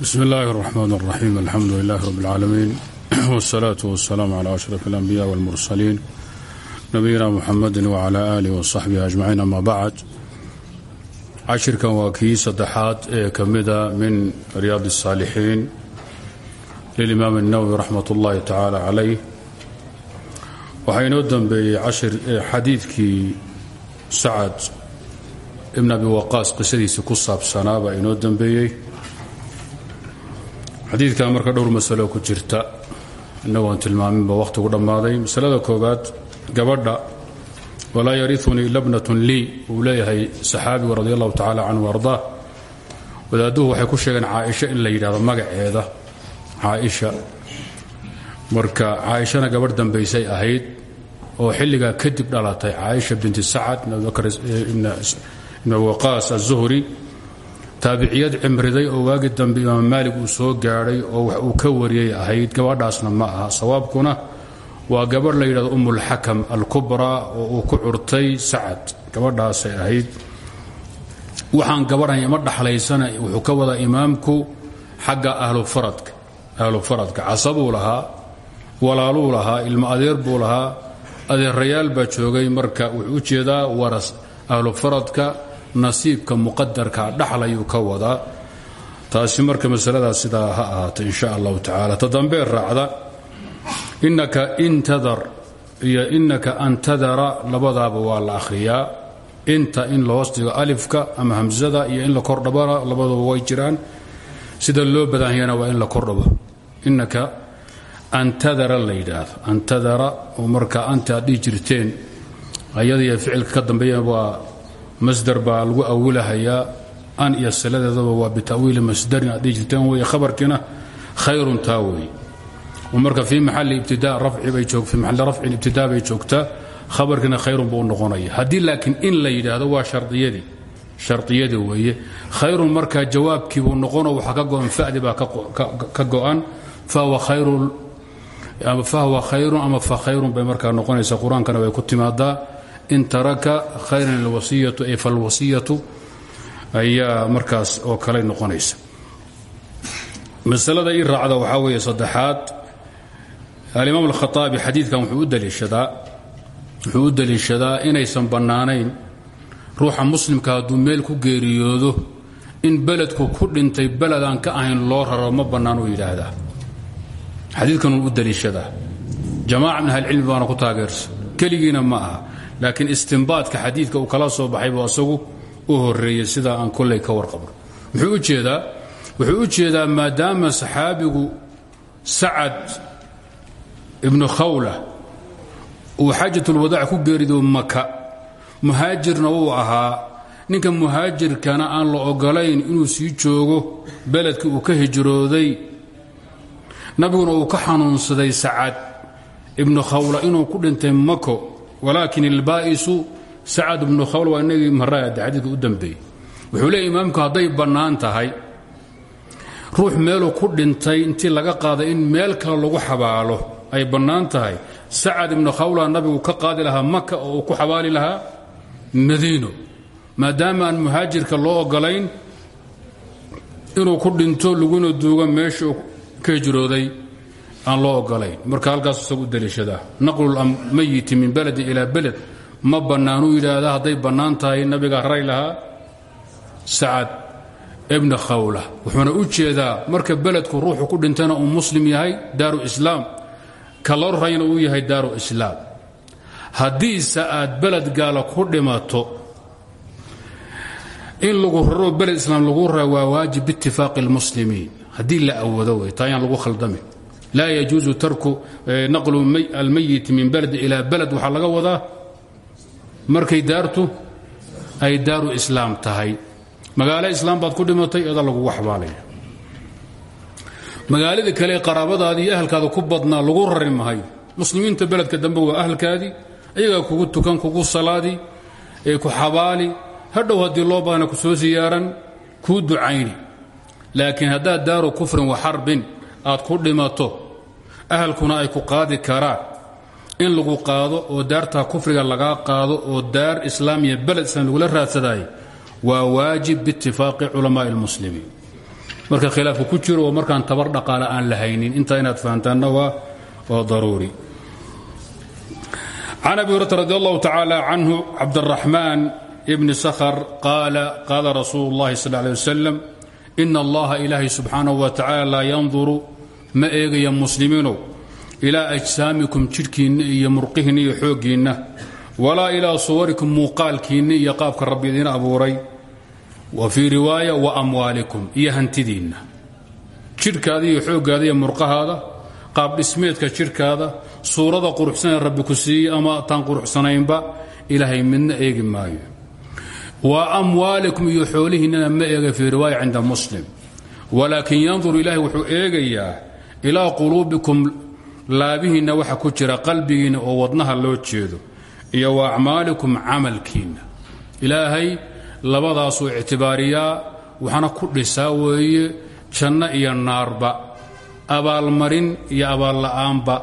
bsm اllahi الرحmn الرaxيim alxamdu لlah rb اlcaalamiin wالsalaaة wالsalaam عlى أشhrف الأnbiyaء wاlmursaliin nabiyina mxamadi wعlى آlih وصaxbih أجmaciin ama bacd cashirkan waa kii saddexaad ee ka mida min ryaad الsaalixiin lilimaam الnawwi raxmat اllahi tacaalى calayh waxaa inoo dembeeyey xadiidkii sacad ibn abi waqaas qisadiisii ku saabsanaa baa inoo dembeeyey xadiidkan marka dhowr masalo ku jirta inagoon tilmaaminba wakhtigu dhammaaday. Masalada koowaad gabadha walaa yariunii labnatun lii uu leeyahay saxaabigu radi allahu tacala canhu waxay ku sheegeen caaisha in la yidhahdo magaceeda caaisha. Marka caaishana gabadh dambaysay ahayd oo xilligaa kadib dhalatay caaisha binti sacad ibn abi waqaas aلzuhri taabiciyad cimriday oo waagi dambe imaam maalig uu soo gaadhay oo wax uu ka wariyay ahayd gabadhaasna ma aha. Sawaabkuna waa gabadh la yidhahdo umulxakam alkubraa oo uu ku curtay sacad. Gabadhaasay ahayd. Waxaan gabadhan ima dhaxlaysana wuxuu ka wadaa imaamku xagga ahlufaradka ahlufaradka casabuu lahaa walaaluu lahaa ilmo adeer buu lahaa adeerayaal baa joogay. Marka wuxuu u jeedaa waras ahlufaradka nasiibka muqadarka dhaxlayuu ka wadaa taasi marka masaladaas sidaa ha ahaato in sha allahu tacaala. Ta dambee raacda inaka intadar iyo inaka antadara labadaaba waa la akhriyaa. Inta in la hoos alifka ama hamsada iyo in la kordhabana labaduba way jiraan. Sida loo badanyana waa in la kordhabo inaka antadara la yidhaahdo. Antadara oo marka anta aad dhihi ka dambeeya waa masdar baa lagu awilahayaa an iyo siladeedaba waa bitawiili masdarin aad dhihi jirteen wey khabarkiina khayrun taa wey marka fii maxali ibtida fii maxali rafcin ibtidaa bay joogtaa khabarkiina khayrun buu noqonaya. Haddii laakiin in la yidhaahdo waa shardiyadii shardiyadii weeye. Khayrun markaa jawaabkii buu noqono waxaa ka go'an fadi ka go'an fahuwa khayrun ama fa khayrun bay markaa noqonaysa qur'aankana way ku timaadaa in taraka khayran alwasiyatu ay falwasiyatu ayaa markaas oo kale noqonaysa. Masalada ii raacda waxaa weeye saddexaad. Alimaam alkhaaabi xadiidkan wuxuu u daliishadaa u inaysan bannaanayn ruuxa muslimka hadduu meel ku geeriyoodo in beledku ku dhintay beled aan ka ahayn loo raro ma bannaan uu yidhaahdaa. Xadiidkan uu u daliishadaa. Jamaaca min ahlicilmi baana ku taageersa. Keligiina ma aha laakiin istimbaadka xadiidka uu kala soo baxay buu asagu u horeeyey sidaa aan kolley ka warqabno muxuu u jeedaa wuxuu u jeedaa maadaama saxaabigu sacad ibnu khawla uu xaajatulwadaac ku geerido maka muhaajirna uu ahaa. Ninka muhaajirkana aan la ogolayn inuu sii joogo beledkii uu ka hijrooday nabiguna uu ka xanuunsaday sacad ibnu khawla inuu ku dhintay mako walaakin ilbaa'isu sacad ibnu khawla waa inagii maraada xadiidka u dambeeyey. Wuxuu leeyay imaamku hadday bannaan tahay ruux meeluu ku dhintay intii laga qaaday in meel kale lagu xabaalo ay bannaan tahay. Sacad ibnu khawla nabigu ka qaadi lahaa maka oo uu ku xabaali lahaa madiino. Maadaama aan muhaajirka loo ogolayn inuu ku dhinto laguna duugo meesha uu ka hijrooday aan loo ogolayn marka halkaas isagu daliishadaa naqlulmayiti min beledin ilaa beled ma bannaanuu yidhaahdaa hadday bannaan nabiga ray lahaa? Sacad ibna khawla. Wuxuuna u jeedaa marka beledku ruuxu ku dhintana uu muslim yahay daaru islaam. Ka rayna uu yahay daaru islaam. Haddiise aad beled gaala ku dhimato in lagu raro beled islaam lagu rara waa waajib biitifaaqi اlmuslimiin haddii la awoodo wey taa lagu khaldamin laa yajuusu tarku naqlu almayiti min beled ilaa beled waxaa laga wadaa markay daartu ay daaru islaam tahay. Magaalo islaam baad ku dhimatay eda lagugu xabaalaya magaaladii kale qaraabadaadii iyo ahalkaada ku badnaa lagu rari mahayo muslimiinta beledka dambe waa ahalkaadii ayagaa kugu tukan kugu salaadi ee ku xabaali. Hadhow haddii loo baahna ku soo siyaaran kuu ducayni. Laakiin aad ku dhimato ahalkuna ay ku qaadi karaan. In lagu qaado oo daartaa kufriga lagaa qaado oo daar islaamiya beled islaam lagula raadsadaay waa waajib biitifaaqi culamaai اlmuslimiin marka khilaafku ku jiro oo markaan tabar dhaqaale aan la haynin intaa inaad fahantaanna waa waa daruuri. Can abi hurata radi allahu tacaala canhu cabdaraxmaan bni sakhr qaala qaala rasuulu اllahi sal lay wasalam ina allaha wa tacala laa ma eegaya muslimiinow ilaa ajsaamikum jidhkiinna iyo murqihiinna iyo xooggiinna. Walaa ilaa suwarikum muuqaalkiinna iyo qaabka rabbi idiin abuuray. Wa fii riwaaya wa amwaalikum iyo hantidiinna. Iyo xooggaada iyo murqahaada qaab dhismeedka jidhkaada suurada quruxsanee rabbi ku siiyey ama taan quruxsanaynba ilaahay midna eegi maayo. Wa amwaalikum iyo ma eega fii riwaaya cinda muslim. Walaakin yanduru ilaahay wuxuu eegayaa ilaa quluubikum laabihiinna waxa ku jira qalbigiinna oo wadnaha loo jeedo iyo wa acmaalikum camalkiinna. Ilaahay labadaasuu ictibaariyaa waxaana ku dhisaa weeye janno iyo naarba abaalmarin iyo abaalla'aanba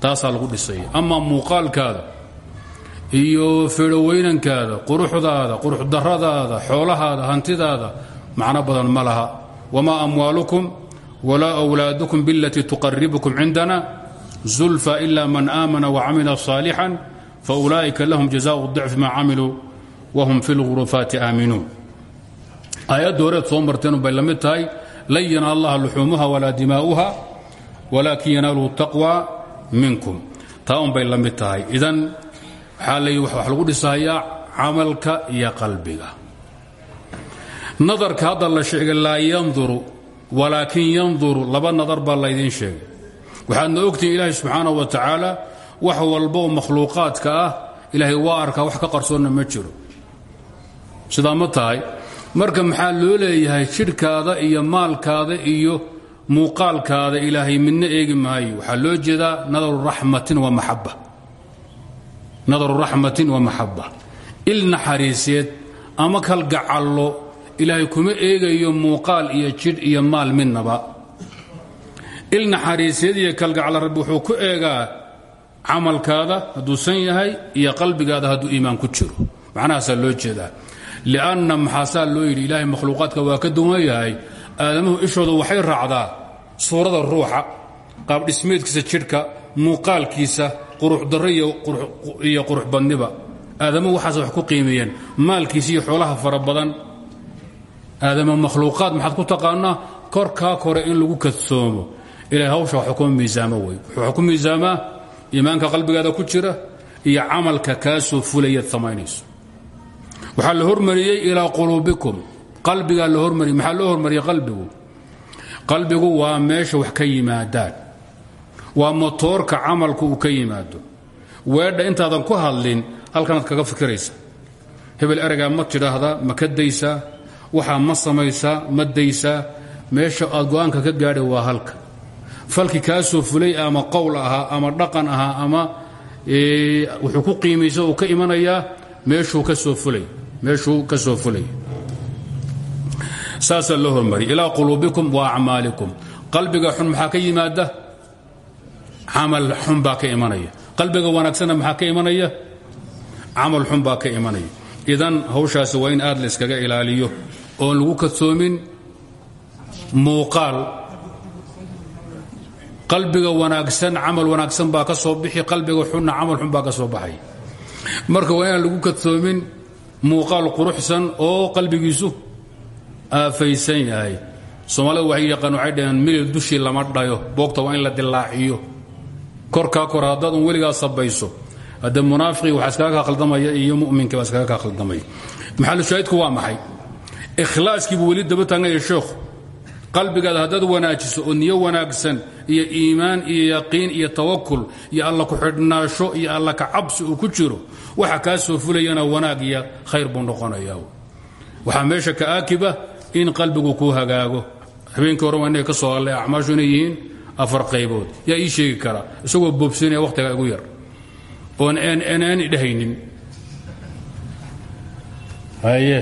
taasaa lagu dhisaya. Amaa muuqaalkaada iyo feedhoweynankaada quruxdaada quruxdarradaada xoolahaada hantidaada macno badan ma laha. Wamaa amwaalukum walaa wlaadukum bilatii tuqaribukum cindana zulfa ila man aamana wacamila صaalixا faulaa'ika lahum jazaء dicf ma camiluu wahum fi lgurufaati aaminuun aayadda horeed soo marteenu bay la mid tahay lan yanaal allaha luxuumuha walaa dimaa'uha walaakin yanaaluhu taqwa minkum taa un bay la mid tahay idan waxaa la wax lagu dhisahayaa camalka iyo qalbiga nadarka hadda la sheegay laa yanduru walaakin yanduru laba nadar baa laydiin sheegay. Waxaadna ogtihin ilaahay subxaanahu wa tacaala wax walba oo makhluuqaadka ah ilaahay waa arkaa wax ka qarsoonna ma jiro. Sidaa ma tahay. Marka maxaa loo leeyahay jidhkaada iyo maalkaada iyo muuqaalkaada ilaahay midna eegi maayo. Waxaa loo jeedaa nadaru raxmatin wa maxaba nadaru raxmatin wa maxaba il naxariiseed ama kal gacallo ilaahay kuma eegayo muuqaal iyo jidh iyo maal midnaba. Il naxariiseed iyo kalgacalla rabbi wuxuu ku eegaa camalkaada hadduu san yahay iyo qalbigaada hadduu iimaan ku jiro. Macnahaasaa loo jeedaa. Lianna maxaasaa loo yidhi? Ilaahay makhluuqaadka waa ka duwan yahay. Aadamuhu ishooda waxay raacdaa suurada ruuxa qaabdhismeedkiisa jidhka muuqaalkiisa quruxdarro iyo quruxbadniba aadamuhu waxaas wax ku qiimeeyeen maalkiisa iyo xoolaha fara badan aadama makhluuqaad maxaad ku taqaanaa korkaa kore in lagu kadsoomo. Ilahay hawsha wax kuma miisaamo wey. Wuxuu ku iimaanka qalbigaada ku jira iyo camalka kaa soo fulayaad samaynayso. Waxaa la hormariyey ilaa quluubikum. Qalbigaa la hormariyey maxaa loo hormariyey qalbigu? Qalbigu waa meesha wax ka yimaadaan. Waa motoorka camalku uu ka yimaado. Weedha intaadan ku hadlin halkanaad kaga fikiraysa. Hebel ereygaa ma tidhaahdaa ma ka waxaa ma samaysaa ma daysaa meesha aad go'aanka ka gaadha waa halka. Falki kaa soo fulay ama qowl ahaa ama dhaqan ahaa ama wuxuu ku qiimaysa uu ka imanayaa meeshuu ka soo fulay saasaa loo hormariy ilaa quluubikum wa acmaalikum. Qalbiga xun maxaa ka yimaada? Camal xun baa ka imanaya. Qalbiga wanaagsanna maxaa ka imanaya? Camal xun baa ka imanaya idan hawshaasi waa in aad la yskaga ilaaliyo oon lagu kadsoomin muuqaal. Qalbiga wanaagsan camal wanaagsan baa ka soo bixi qalbiga xunna camal xun baa ka soo baxay. Marka waa inaan lagu kadsoomin muuqaal quruxsan oo qalbigiisu aafaysan yahay. Soomaalida waxay yaqaan waxay dhaheen milil dushii lama dhayo boogta waa in la dilaaciyo. Korkaa kor haddaad un weligaa sabayso hadde munaafiqii waxaa iskaga kaa khaldamaya iyo mu'minkii baa iskaga kaa khaldamaya. Maxalushaahidku waa maxay? Ikhlaaskiibuu weli daba taaganya sheekhu qalbigaada haddaad wanaajiso oo niyo wanaagsan iyo iimaan iyo yaqiin iyo tawakul iyo alla ku-xidhnaasho iyo alla ka cabsi uu ku jiro waxa kaa soo fulayana wanaag khayr buu noqonayaa. Waxaa meesha ka aakiba in qalbigu kuu hagaago. Habeenkii hore waa ka soo alle acmaashu afar qaybood. Yaa ii sheegi karaa isagoo boobsinaya wakhtiga igu yar oon aan idhahaynin. Haye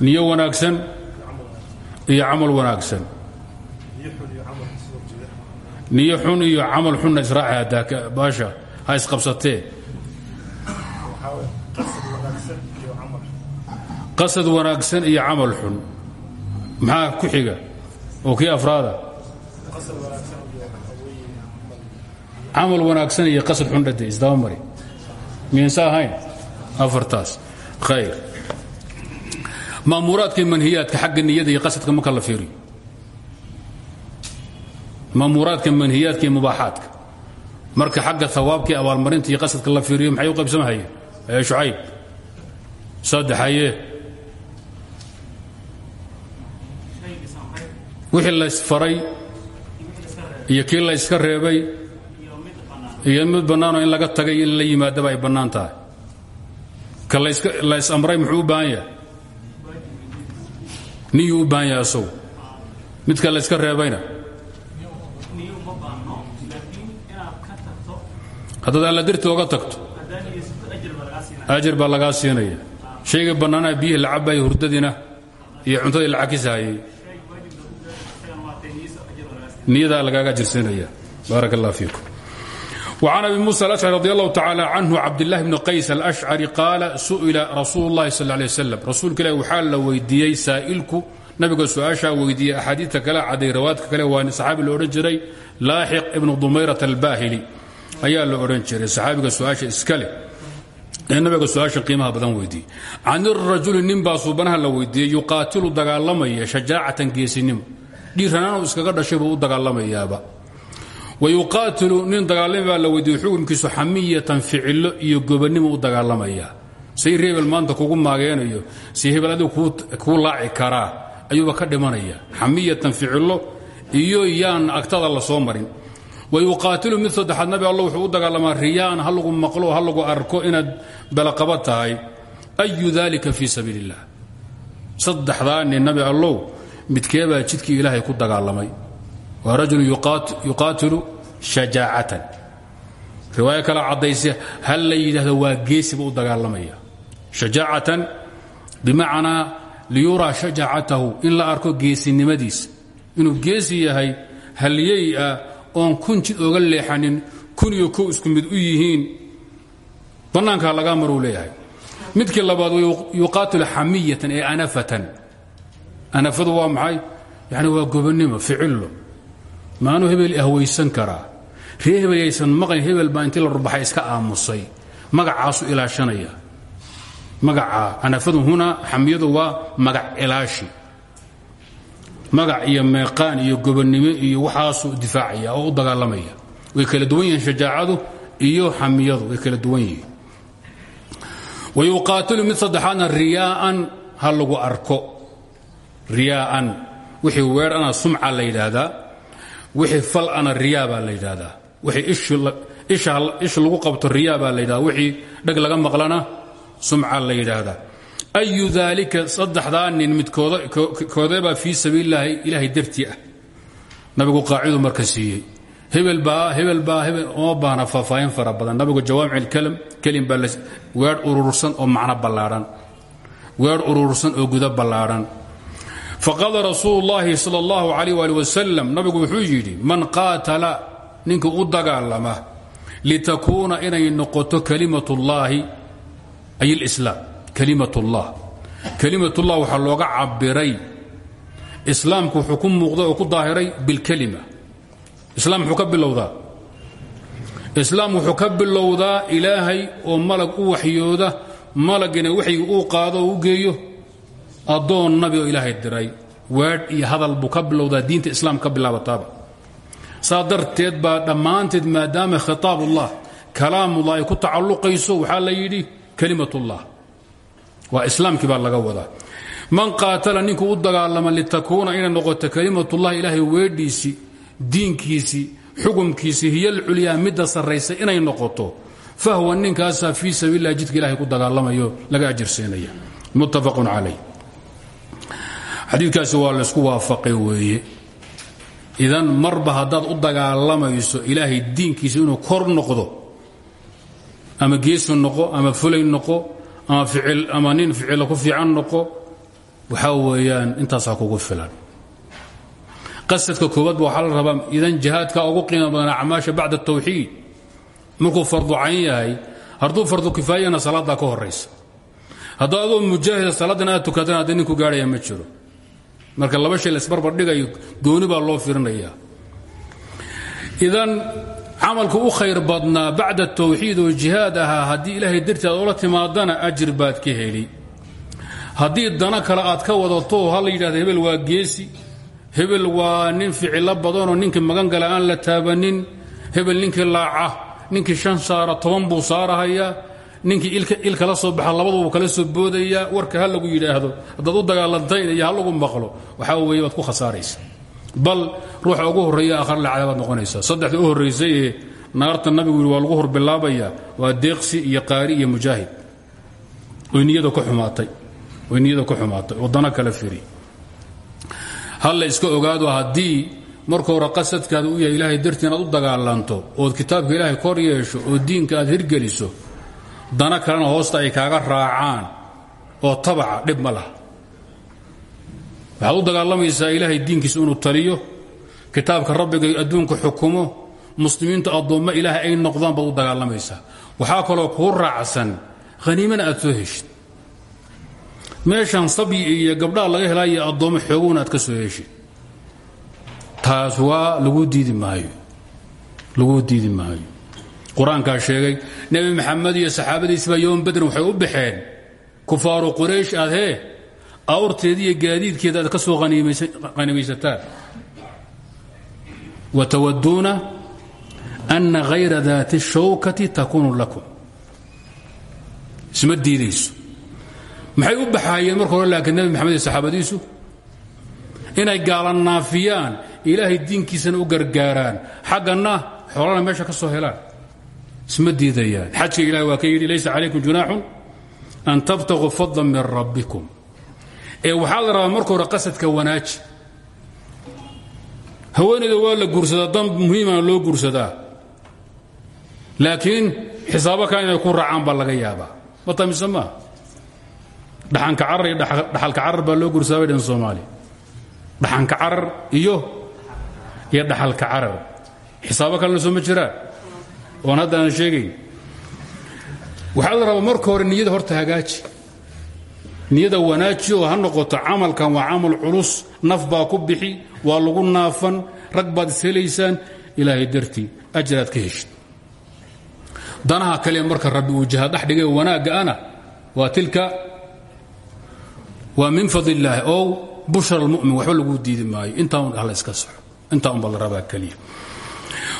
niyo wanaagsan iyo camal wanaagsan. Niyo xun iyo camal xunna israaci haddaa baasha ha isqabsatee. Qasad wanaagsan iyo camal xun. Maxaa ku xiga? Oo kii afraada camal wanaagsan iyo qasad xun dhade isdaba mari. Miyansa ahayn? Afartaas. Khayr. Ma'muuraadka iyo manhiyaadka xagga niyada iyo qasadka marka la fiiriyo. Ma'muuraadka manhiyaadka iyo mubaaxaadka. Marka xagga hawaabkii abaalmarinta iyo qasadka la fiiriyo maxay u qaybsamahayeen ee shucayb. Saddexaye wixii laysfaray iyo kii layska reebay iyo mid bannaanoo in laga tagay in la yimaadaba ay bannaan tahay. Ka lays amray muxuu u baahan yahay? Niyuu u baahan yahay asagu. Midka layska reebayna? Haddaad alla dirti oga tagto ajir baa lagaa siinaya. Shayga bannaanaa biyihii la cabaya hurdadiina iyo cuntadii la cakisahayay niyadaa lagaaga jirsiinaya. Baarak allah fiikum وعن أبي موسى الأشعري رضي الله تعالى عنه عبد الله بن قيس الأشعري قال سئل رسول الله صلى الله عليه وسلم رسولك إله وحال la weydiiyey saa'ilku nabiga su-aashaa weydiiyey axaadiidta kale caday rawaadka kale waa saxaabi la odhan jiray laaxiq ibnu dumayrat albahili ayaa la odhan jiray saxaabiga su-aasha iska leh ee nabiga su-aasha qiimaha badan weydiiyey can irajuli nin baa suubanaha la weydiiyey yuqaatilu dagaalamaya shajaacatan geesinimo dhiiranaanu iskaga dhashay buu u dagaalamayaaba wayuqaatilu nin dagaalami baa la weydiiyey xukunkiisu xamiyatan ficilo iyo gobannimo u dagaalamaya say reebel maanta kugu maageenayo si hebel adigu kuu laaci karaa ayuuba ka dhimanaya xamiyatan ficilo iyo yaan agtada la soo marin wayuqaatilu mid saddexaad nabi alla wuxuu u dagaalamaa riyaan ha lagu maqlo ha lagu arko inaad balaqaba tahay ayu dalika fii sabiil illah saddexdaa nin nabi allow ilaahay ku dagaalamay waa rajulu yuqaatilu shajaacatan. Riwaayo kale caddayse hal la yidhaahdo waa geesiba u dagaalamaya. Shajaacatan bimacnaa liyuraa shajaacatahu in la arko geesinimadiisa inuu geesi yahay halyey ah oon kun jid oga leexanin kun iyo kow isku mid u yihiin. Bannaankaa lagaa maruu leeyahay. Midkii labaad yuqaatilu xamiyatan ee anafatan. Anafadu waa maxay? Yani waa gobonnimo ficillo maanuu hebel ahwaysan karaa ree hebel yaysan maqlin hebel baa intii la rubaxay iska aamusay. Magacaasu ilaashanaya. Magacaa anafadu huna xamiyadu waa magac ilaashi. Magac iyo meeqaan iyo gobonnimo iyo waxaasuu difaacaya oo u dagaalamaya. Way kala duwan yihiin shajaacadu iyo xamiyadu way kala duwan yihiin. Wayuqaatilu mid saddexaadna riyaa'an ha lagu arko. Riyaa'an wixii weer ana sumca la yidhaahdaa wixii fal ana riyaa baa la yidhaahdaa. Wixii ish lagu qabto riyaa baa la yidhahda wixii dheg laga maqlana sumca la yidhaahdaa. Ayu daalika saddexdaa nin midkoodeebaa fii sabiililaahi ilaahay dartii ah. Nabigu qaacidu marka siiyey. Hebel baa hebel uma baahna faahfaahin fara nabigu jawaamic alkalam kelim baa weer urursan oo macno ballaadhan weer urursan oo gudo ballaadhan faqaala rasuulu llaahi sal allahu calayh waali wasalam nabigu wuxuu yidhi man qaatala ninka u dagaalama litakuuna inay noqoto kalimatullaahi ay lislaam kalimatullah kalimatullah waxaa looga cabiray islaamku wuxuu ku muuqday oo ku daahiray bilkelima islaam muxuu ka bilowdaa. Islaam wuxuu ka bilowdaa ilaahay oo malag u waxyooda malagina waxyigi uu qaado oo u geeyo addoon nabi oo ilaahay diray waadh iyo hadal buu ka bilowdaa diinta islaam ka bilaabataaba. Saa darteed baa dhammaanteed maadaama khitaabullah kalaamullah ku tacalluqayso waxaa la yidhi kalimatullah. Waa islaamkii baa laga wadaa. Man qaatala ninkuu u dagaalama litakuuna inay noqoto kalimatullah ilaahay weedhiisii diinkiisii xukumkiisii hiyo alculyaa midda sarraysa inay noqoto fahwa ninkaasaa fii sabiililah jidka ilahay ku dagaalamayo laga ajirsiinaya muttafaqun calayh xadiidkaasi waa laysku waafaqay weeye. Idan marba haddaad u dagaalamayso ilaahay diinkiisa inuu kor noqdo ama geesi noqo ama fulay noqo ama ama nin ficila ku fiican noqo waxaa weeyaan intaasaa kugu filan. Qasadka koowaad ba waxaa la rabaa idan jihaadka ugu qiimo badan acmaasha bacda atawxiid markuu fardu cayn yahay hadduu fardu kifaayana salaaddaa ka horaysa hadduu adoo mujaahida salaadan aad tukatan haddii ninku ma jiro marka laba shay laisbarbar dhigayo gooni baa loo firinayaa idan camalku u khayr badnaa bacda tawxiid oo jihaad ahaa haddii ilaahay dartii aad oola timaadana ajir baad ka heli. Haddii dana kale aad ka wadato ha la yidhahda hebel waa geesi hebel waa nin ficilo badanoo ninkii magan gala aan la taabanin hebel ninkii laaca ninkii shan saara toban buu saarahayaa ninkii ilka la soo baxa labadabuu kala soo boodayaa warka ha lagu yidhaahdo. Haddaad u dagaalantayn iyo ha lagu maqlo waxaa weeye waad ku khasaaraysa. Bal ruuxa ugu horreeya akhrla cadabaad noqonaysaa. Saddexda u horraysay ee naarta nabigu yidhi waa lagu horbilaabayaa waa deeqsi iyo qaari iyo mujaahid. Oy niyada ku xumaatay. Oy niyada ku xumaatay. Waddano kale firi. Hal la iska ogaado haddii marka hore qasadkaada u yahay ilaahay dartii inaad u dagaalanto ood kitaabka ilaahay kor yeesho oo diinka aad hirgeliso dana kalena hoosta ay kaaga raacaan oo tabaca dhib ma laha. Waxaad u dagaalamaysaa ilaahay diinkiisa inuu taliyo kitaabka rabbiga adduunka xukumo muslimiintu addoommo ilaahay ay noqdaan baad u dagaalamaysaa waxaa kaloo kuu raacsan haniimana aad soo heshid. Meeshan sabyi iyo gabdhaha laga helaayo addoommo xoogowna aad ka soo heshid. Taas waa lagu diidi maayo. Lagu diidi maayo qur'aankaa sheegay nebi maxamed iyo saxaabadiisbaa yowm badrin waxay u baxeen kufaaru quraysh aad hee awrteeda iyo gaadiidkeeda aad ka soo haniimaysataan watawaduuna ana hayra daati shawkati takuunu lakum. Isma diidayso. Maxay u baxaayeen marka hore laakiin nebi maxamed iyo saxaabadiisu? Inay gaalanaafiyaan ilaahay diinkiisana u gargaaraan. Xagganna xoolana meesha ka soo helaan isma diidayaan. Xajka ilahi waa ka yidhi laysa calaykum junaaxun an tabtaquu fadlan min rabbikum. Ee waxaa la rabaa marka hore qasadka wanaaji. Waa la guursadaa dan muhiimana loo guursadaa. Laakiin xisaabo inay ku raacaan baa laga yaabaa. Ma tamise maa dhaxanka carar iyo dhaxalka carar baa loo guursadaa bay dhan soomaaliya dhaxanka carar iyo iyo dhaxalka carar. Xisaabo kalena soo ma jiraan oon hadda aan sheegayn waxaa la rabaa marka hore niyada horta hagaaji niyada wanaaji oo ha noqoto camalkan waa camal culus naf baa ku bixi waa lagu naafan rag baad ishelaysaan ilaahay dartii ajraad ka heshid. Danaha kale marka rabbi uu jihaad dhex dhigay wanaagga ana waa tilka waa min fadl illaahi ow bushra almu'min waxba lagu diidi maayo. Intaa un hala iska saxo intaa unbaa la rabaa keliya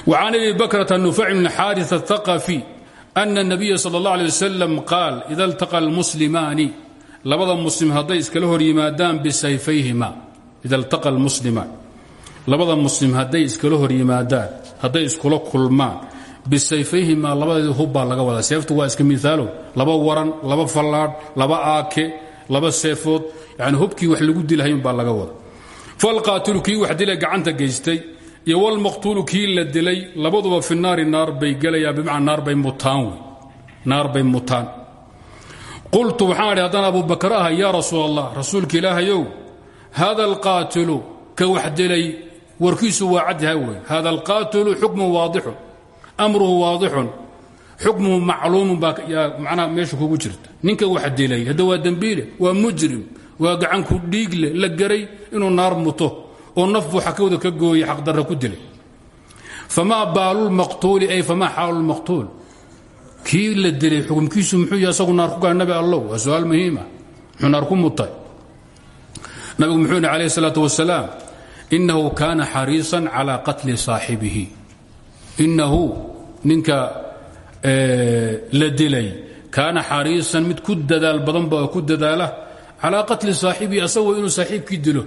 وعن أبي بكرة النفع بن حارث الثقفي أن النبي صلى الله عليه وسلم قال إذا التقى المسلمان labada muslim hadday iskala hor yimaadaan bisayfayhima ida altaqa almuslimaan labada muslim hadday iskala hor yimaadaan hadday iskula kulmaan bisayfayhimaa labadeeda hub baa laga wadaa seeftu waa iska miaalo laba waran laba fallaadh laba aake laba seefood yani hubkii wax lagu dilahayun baa laga wada falqaatilu kii wax dilay gacanta geystay iyo walmaqtuulu kii la dilay labaduba fi naari naar bay gelayaan bimacnaa naar bay mutaan wey. Naar bay mutaan. Qultu waxaan idhi haddaan abubakar ahay yaa rasuul allah rasuulka ilaahayow hada alqaatilu ka wax dilay warkiisu waa cadyaha wey. Hada alqaatilu xukmun waadixun amruhu waadixun xukmuhu macluumun baa macnaha meesha kugu jirta. Ninka wax dilay hadda waa dembiile waa mujrim waa gacanku dhiigle la garay inuu naar muto oo naf buu xakawda ka gooyey xaqdarra ku dilay. Famaa baalulmaqtuuli ay famaa xaalulmaqtuul kii la dilay xukumkiisu muxuu yahay asagu naar ku gaay nabi allow waa su'aal muhiima muxuu naar ku mutay. Nabigu muxuu yidhi calayh isalaatu innahu kaana xariisan calaa qatli saaxibihi. Innahu ninka la dilay kaana xariisan mid ku dadaal badan ba oo ku dadaala calaa qatli saaxibihi asagoo inuu saaxiibkii dilo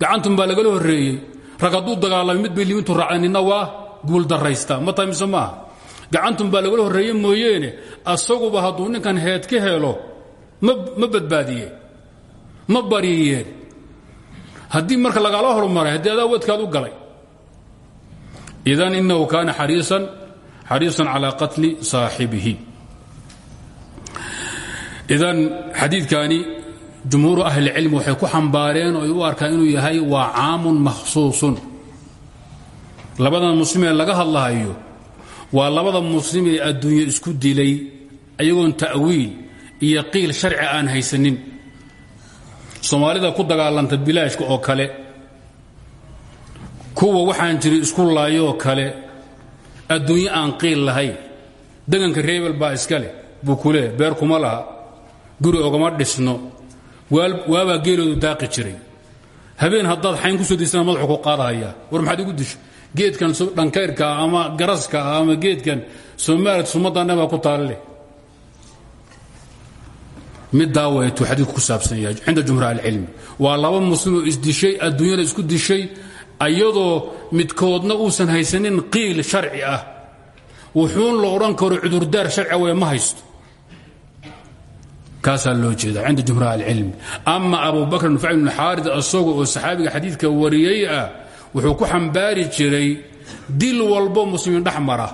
gacantun baa lagala horreeyey. Rag hadduu mid bay limintu raacday nina waa guul darraystaa ma tahay mise maaha baa lagala horreeye mooyeene asaguba hadduu ninkan heed ka helo ma badbaadiyeen ma bariyeen marka lagala hormaray haddii adaa wadkaad u galay. Idan inahu kaana xariisan xariisan calaa qatli saaxibihi. Idan xadiidkani jumhuuru ahlicilmi waxay ku xambaareen oo ay u arkaan inuu yahay waa caamun makhsuusun. Labadan muslim ee laga hadlahayo waa labada muslim ee adduunye isku dilay ayagoon ta'wiil iyo qiil sharci aan haysanin. Soomaalida ku dagaalanta bilaashka oo kale kuwa waxaan jirin isku laayoo kale adduunyo aan qiil lahayn deganka reebel baa iska leh buu ku beer kuma laha guri ogama dhisno waabaa geeloodu daaqi jiray. Habeen haddaad xayn ku soo daysana madaxu ku qaadahaya. War maxaad igu disha geedkan dhankayrka ama garaska ama geedkan soomaalid sumadana baa ku taalleh middaa waytuu xadiidku ku saabsan yahay cinda jumhuur ahlicilmi. Waa laba muslim oo isdishay adduunyada isku dishay ayadoo midkoodna uusan haysanin qiil sharci ah. Wuxuun la odhan karo cudurdaar sharci wey ma haysto kaasaa loo jeeda cinda jumhuur ahlicilmi ama abu bakr nufacl bn xaarid isaga oo saxaabiga xadiidka wariyey ah wuxuu ku xambaari jiray dil walbo muslimiin dhex mara.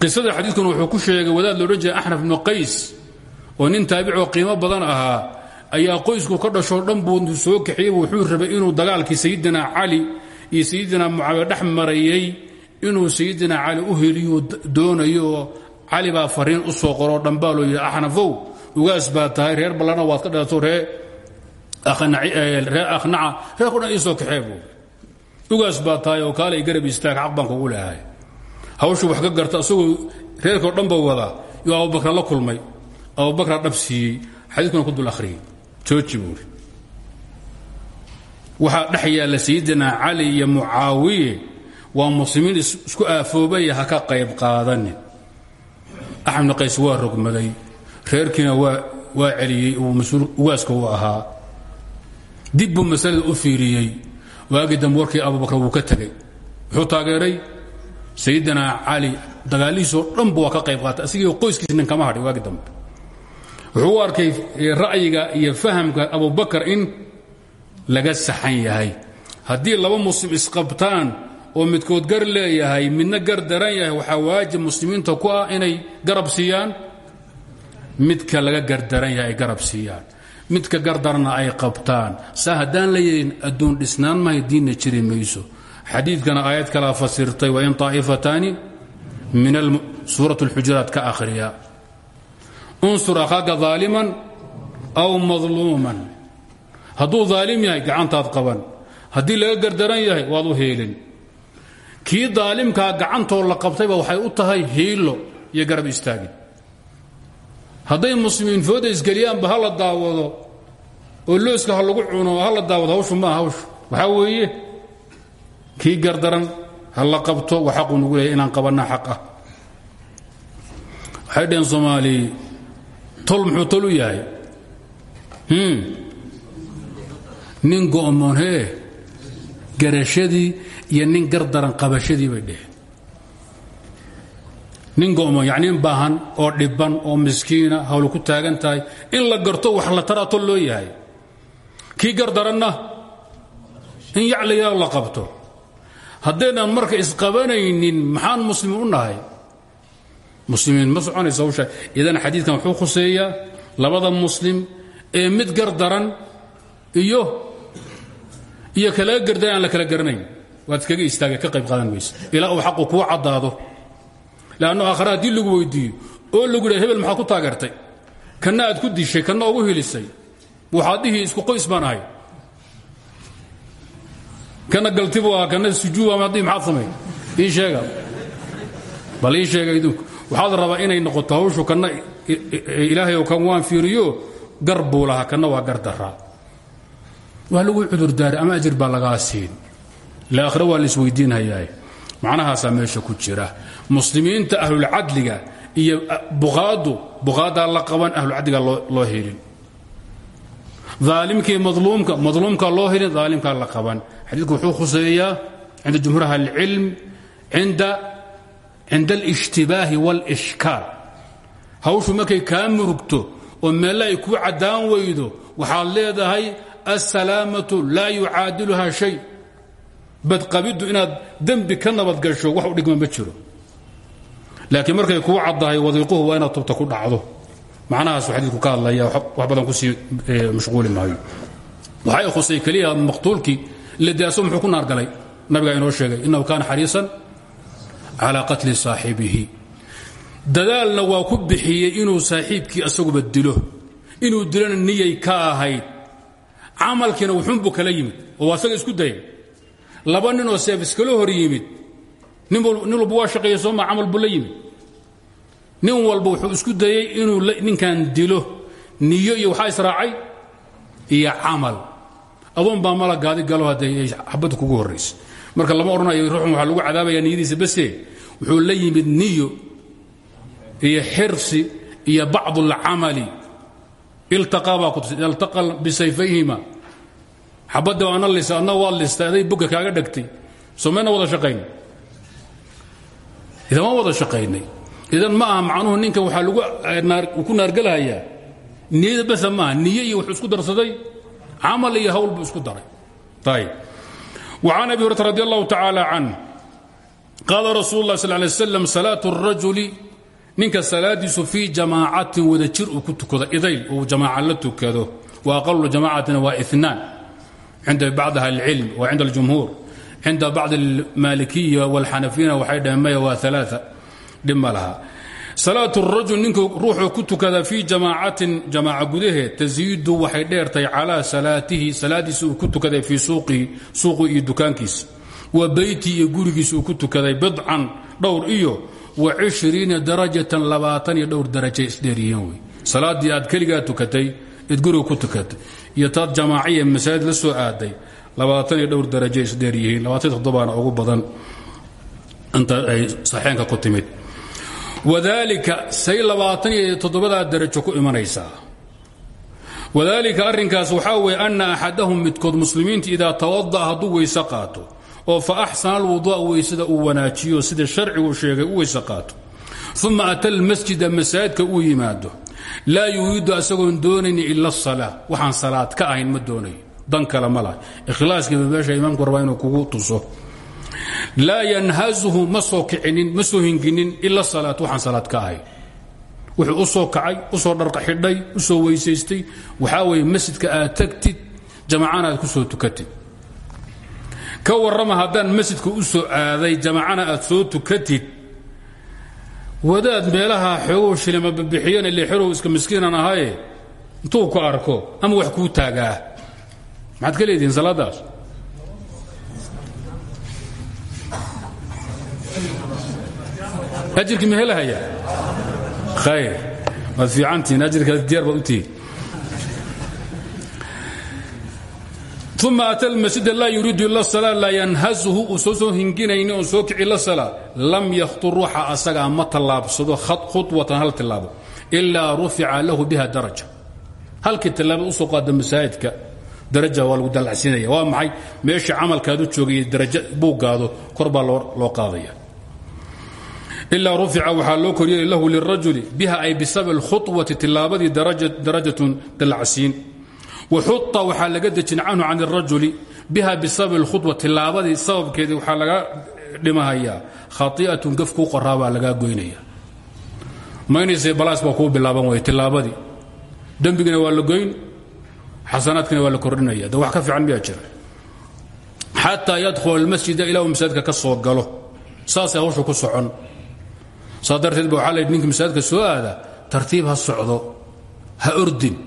Qisada xadiidkuna wuxuu ku sheegay wadaad loodhan jiray axnaf ibnu qays oo nin taabicoo qiimo badan ahaa ayaa qoysku ka dhashoo dhan buu soo kaxiyey wuxuu rabay inuu dagaalkii sayidina cali iyo sayidina mucaawiya dhex marayey inuu sayidina cali u heliyo doonayo oo cali baa fariin u soo qoroo dhambaaloo yidhi axnafow ugaas baa tahay reer ballana waad ka dhalato ree reer akhnaca reerku dhan ii soo kaxee buu. Ugaas baa tahay oo kaalay garab istaag xaq baan kugu hawshu wax ka garta isagoo reerkao dhan ba wadaa yuu abubakra la kulmay. Abubakra dhab siiyey xadiidkuna ku dul akhriyey. Jooji buuri waxaa dhex yaalla sayidina iyo mucaawiye waa muslimiin isku aafoobaya ha ka qayb qaadanin axmed qays waa rogmaday. Reerkiina waa celiyey uu mas'uul ugaaska u ahaa. Dib buu masalada u fiiriyey. Waagii dambe warkii abubakar wuu ka tegey wuxuu taageeray sayidina cali dagaalihiisoo dhanba waa ka qayb qaatay. Asigii qoyskiis nin kama hadhay waagii dambe. Wuxuu u arkay ra'yiga iyo fahamka abubakar in laga saxan yahay. Haddii laba muslim isqabtaan oo midkood gar leeyahay midna gar daran yahay waxaa waajib muslimiinta ku ah inay garab siiyaan. Midka laga gardaran yahay garab siiyaan. Midka gardarna ay qabtaan. Saa haddaan la yeelin adduun dhisnaan mahay diinna jiri mayso. Xadiidkana aayad kalaa fasirtay wain طaa'ifataani min suurat اlxujuraat ka akhriya. Unsur akhaaka daaliman aw madluuman. Hadduu daalim yahay gacantaad qaban. Haddii laga gardaran yahay waad u heelin kii daalimkaa gacantoo la qabtayba waxay u tahay hiilo iyo garab istaagin. Hadday muslimiin fooda isgeliyaanba ha la daawado oo looska ha lagu cuno ha daawado hawshu maaha hawshu. Waxaa weeye kii gardaran ha qabto wa xaqu nugu leeyahy inaan qabanna xaq ah. Waxay soomaali tol muxuu tol u yahay? Nin go'moon hee garashadii iyo nin gardaran qabashadii bay dheheen. Nin go'moon yacni baahan oo dhibban oo miskiina hawlu ku taagan tahay in la garto wax la taraa tol loo yahay. Kii gardaranna in yaclayaa la qabto. Haddaynan marka isqabanaynin maxaan muslimiin u nahay? Muslimiin ma soconaysa hawsha. Idan xadiidkan wuxuu khuseeyaa labada muslim ee mid gardaran iyo iyo kalaga gardaran aan la kala garanayn waad iskaga istaagay ka qayb qaadan maysa ilaa uu xaqu kuu caddaado. Leanno aakhare haddii lagu weydiiyo oo lagu yidha hebel maxaad ku taageertay? Kanna aad ku dishay kanna ugu hilisay. Waxaad dhihi isku qoys baan ahay. Kana galtibu ah kana sujuub ama haddii maxaad samay ii sheega. Bal ii sheega idinku. Waxaad rabaa inay noqoto hawshu kanna ilaahay kan waan fiiriyo gar buu lahaa kanna waa gar daraa waa lagu cudurdaaray ama ajir baa lagaa siin ilaakhre waa laisweydiinhayaa macnahaasaa meesha ku jira. Muslimiinta ahlulcadliga iyo uh, buqaadu buqaadaa la qaban ahlulcadliga loo helin. Aalimkii maluumka maluumka loo helin aalimkaa la qaban. Xadiidku wuxuu khuseeyaa cinda jumhuur ahlicilm cinda alاshtibaahi wاlishkaal hawshu markay kaa murugto oo meelle ay kuu caddaan weydo waxaad leedahay asalaamatu laa yucaadiluha shay badqabiddu inaad dembi ka nabadgasho wax u dhigma ma jiro. Laakiin markay kuu caddahay wadiiquhu waa inaad tubta ku dhacdo. Macnahaasuu xadiidku ka hadlaya wax badan ku sii mashquuli maayo. Waxay khusay keliya maqtuulkii ladaaso muxuu ku naargalay? Nabigaa inoo sheegay innahu kaana xariisan calaa qatli saaxibihi. Dadaalna waa ku bixiyey inuu saaxiibkii asaguba dilo inuu dilona niyay ka ahayd. Camalkiina wuxuunbuu kala yimid oo asaga isku dayay laba ninoo seef iskala hor yimid. Nin walba waa shaqeeye sooma camal buu la nin walba wuxuu isku dayey inuu ninkan dilo niyo iyo waxaa israacay iyo camal. Adoon baa malagaadi galo hadday xabadda kugu marka lama odhanayo ruuxun waxaa lagu cadaabaya niyadiisa base wuxuu la yimid niyo iyo xirsi iyo bacd اlcamali iltaqaa baa iltaqa bisayfayhima xabadda ana lisa adna waad listay aday boga kaaga dhegtay soo mayna wada shaqayn idan waan wada shaqaynay idan ma aha macnuhu ninkan waxaa lagu ku naargelhayaa niyada basa maaha niye iyo wuxuu isku darsaday camal iyo hawl buu isku daray ayb وعن أبي هريرة رضي الله تعالى عنه قال رsuل الله صلى اه عليه وسلم صلاة الرaجuل ninka salaadiisu fii jamaacatin wada jir uu ku tukado idayl uu jamaaca la tukado wa aqalu jamaacatina waa inaan cinda bacd ahli اlcilm wa cinda اljumhuur cinda bacd اlmaalikiya wاlxanafiyina waxay dhaheen maya waa aa dhib ma laha salaatu rajul ninkuu ruuxuu ku tukada fii jamaacatin jamaaca gudaheed tasiidu waxay dheertahay calaa salaatihi salaadiisi uu ku tukaday fii suuqihi suuqii iyo dukaankiisi wa beyti iyo gurigiisi uu ku tukaday bidcan dhowr iyo wa ishriina darajatan labaatan iyo dhowr darajay isdheeryihiin wey salaaddii aad keligaa tukatay eed guriga ku tukatay iyo taad jamaaciya masaajid la soo aaday labaatan iyo dhowr darajay isdheeryihiin labaatan toddobaana ugu badan. Inta ay saxeenka ku timid. Wadaalika say labaatan iyo toddobadaa darajo ku imanaysaa. Wadaalika arrinkaas waxaa weeye anna axadahum midkood muslimiinta idaa tawada'a hadduu weyse qaato oo fa axsana alwuduu'a weysada uu wanaajiyo sida sharcigu sheegay u weyse qaato. Uma ata almasjida masaajidka uu yimaado laa yuriidu asagoon doonayni ila asalaa waxaan salaad ka ahayn ma doonayo. Dan kale ma laha. Ikhlaaskiiba meesha imaamku rabaa inuu kugu tuso. Laa yanhazuhu ma soo kicinin salaat waxaan salaad ka ahayn wuxuu u kacay u soo dharqa xidhay u soo weysaystay. Waxaa weeye masjidka aad tagtid jamacana aad ku soo tukatid. Ka warrama haddaan masjidka u aaday jamacana aad soo tukatid wadaad meelaha xoogow shilima babixiyana leexerow iska miskiinan ahaye intuu ku arko ama wax kuu taagaa? Maxaad ka leedihiin salaadaas? Ajirkii ma helahaya khayr waad fiicantihiin ajirkaas diyaar baad u tihiin uma ata almasjida laa yuriidu ila salaa laa yanhazuhu uu soo hinginayni oon soo kici la salaa lam yakhtur ruuxa asagaa ma tallaabsado khudwatan hal tillaabo ilaa rufica lahu biha daraja halkii tillaabad u soo qaada masaajidka daraja waa lagu dallacsiinaya waa maxay meeshii camalkaadu joogay daraja buuggaado kor baa loo qaadaya ilaa rufica waxaa loo koryeeli lahu lirajuli biha ay bisabab اlkhuطwati tilaabadii darajatun waxuطa waxaa laga dejin canhu can الrajuli biha bisabab اlkhuطwa tilaabadii sababkeedii waxaa laga dhimahayaa khai'atun gaf kuu qoraa baa lagaa goynaya maynayse balaas baa kuu bilaaban way tilaabadii dembigina waa la goyn xasanaadkina waa la kordhinaya de wax ka fiican miyaa jira xataa yadkhula اlmasjida ilaa uu masaajidka ka soo galo saasay hawshu ku socon saa darteed ba waxaa la yidhi ninka masaajidka soo aada tartiib ha socdo ha ordin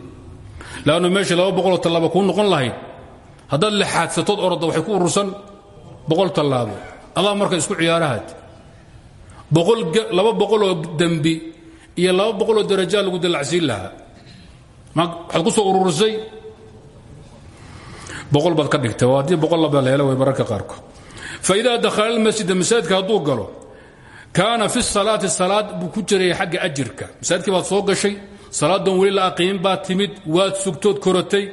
leannu meeshii laba boqoloo tallaabo kuu noqon lahayd. Haddaad lixaadsatood orodda waxay ku urursan boqol tallaabo. Adaa marka isku ciyaarahaad. Laba boqoloo dembi iyo laba boqoloo darajaa lagu dallacsiin lahaa. Waxaad ku soo ururisay boqol baad ka dhigtay. Haddii boqol laba la helo way mararka qaarkood. Faidaa dakhala almasjida masaajidka hadduu galo kaana fi salaati salaad buu ku jiraya xagga ajirka. Masaajidkii baad soo gashay salaadan weli la aqiimin baad timid waad sugtood korotay.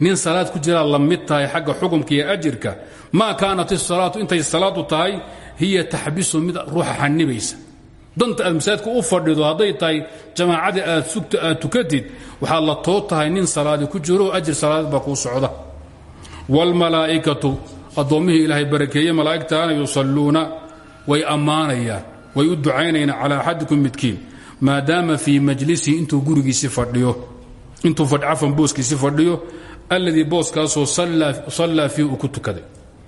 Nin salaad ku jiraa la mid tahay xagga xukumka iyo ajirka. Maa kaanat isalaatu intay salaadu tahay hiya taxbisu mid ruuxa xanibaysa danta aad masaajidka u fadhido hadday tahay jamaacadii aad sugto aad tukatid waxaad la too tahay nin salaadi ku jiro ajir salaadeed baa kuu socda. Wاlmalaa'ikatu addoommihii ilaahay barakeeye malaa'igtaana yusalluuna way ammaanayaan way u ducaynayaan calى axadikum midkiin maadaama fii majlisihi intuu gurigiisi fadhiyo intuu cafan booskiisi fadhiyo alladii booskaasoo sallaa fiih uu ku tukaday.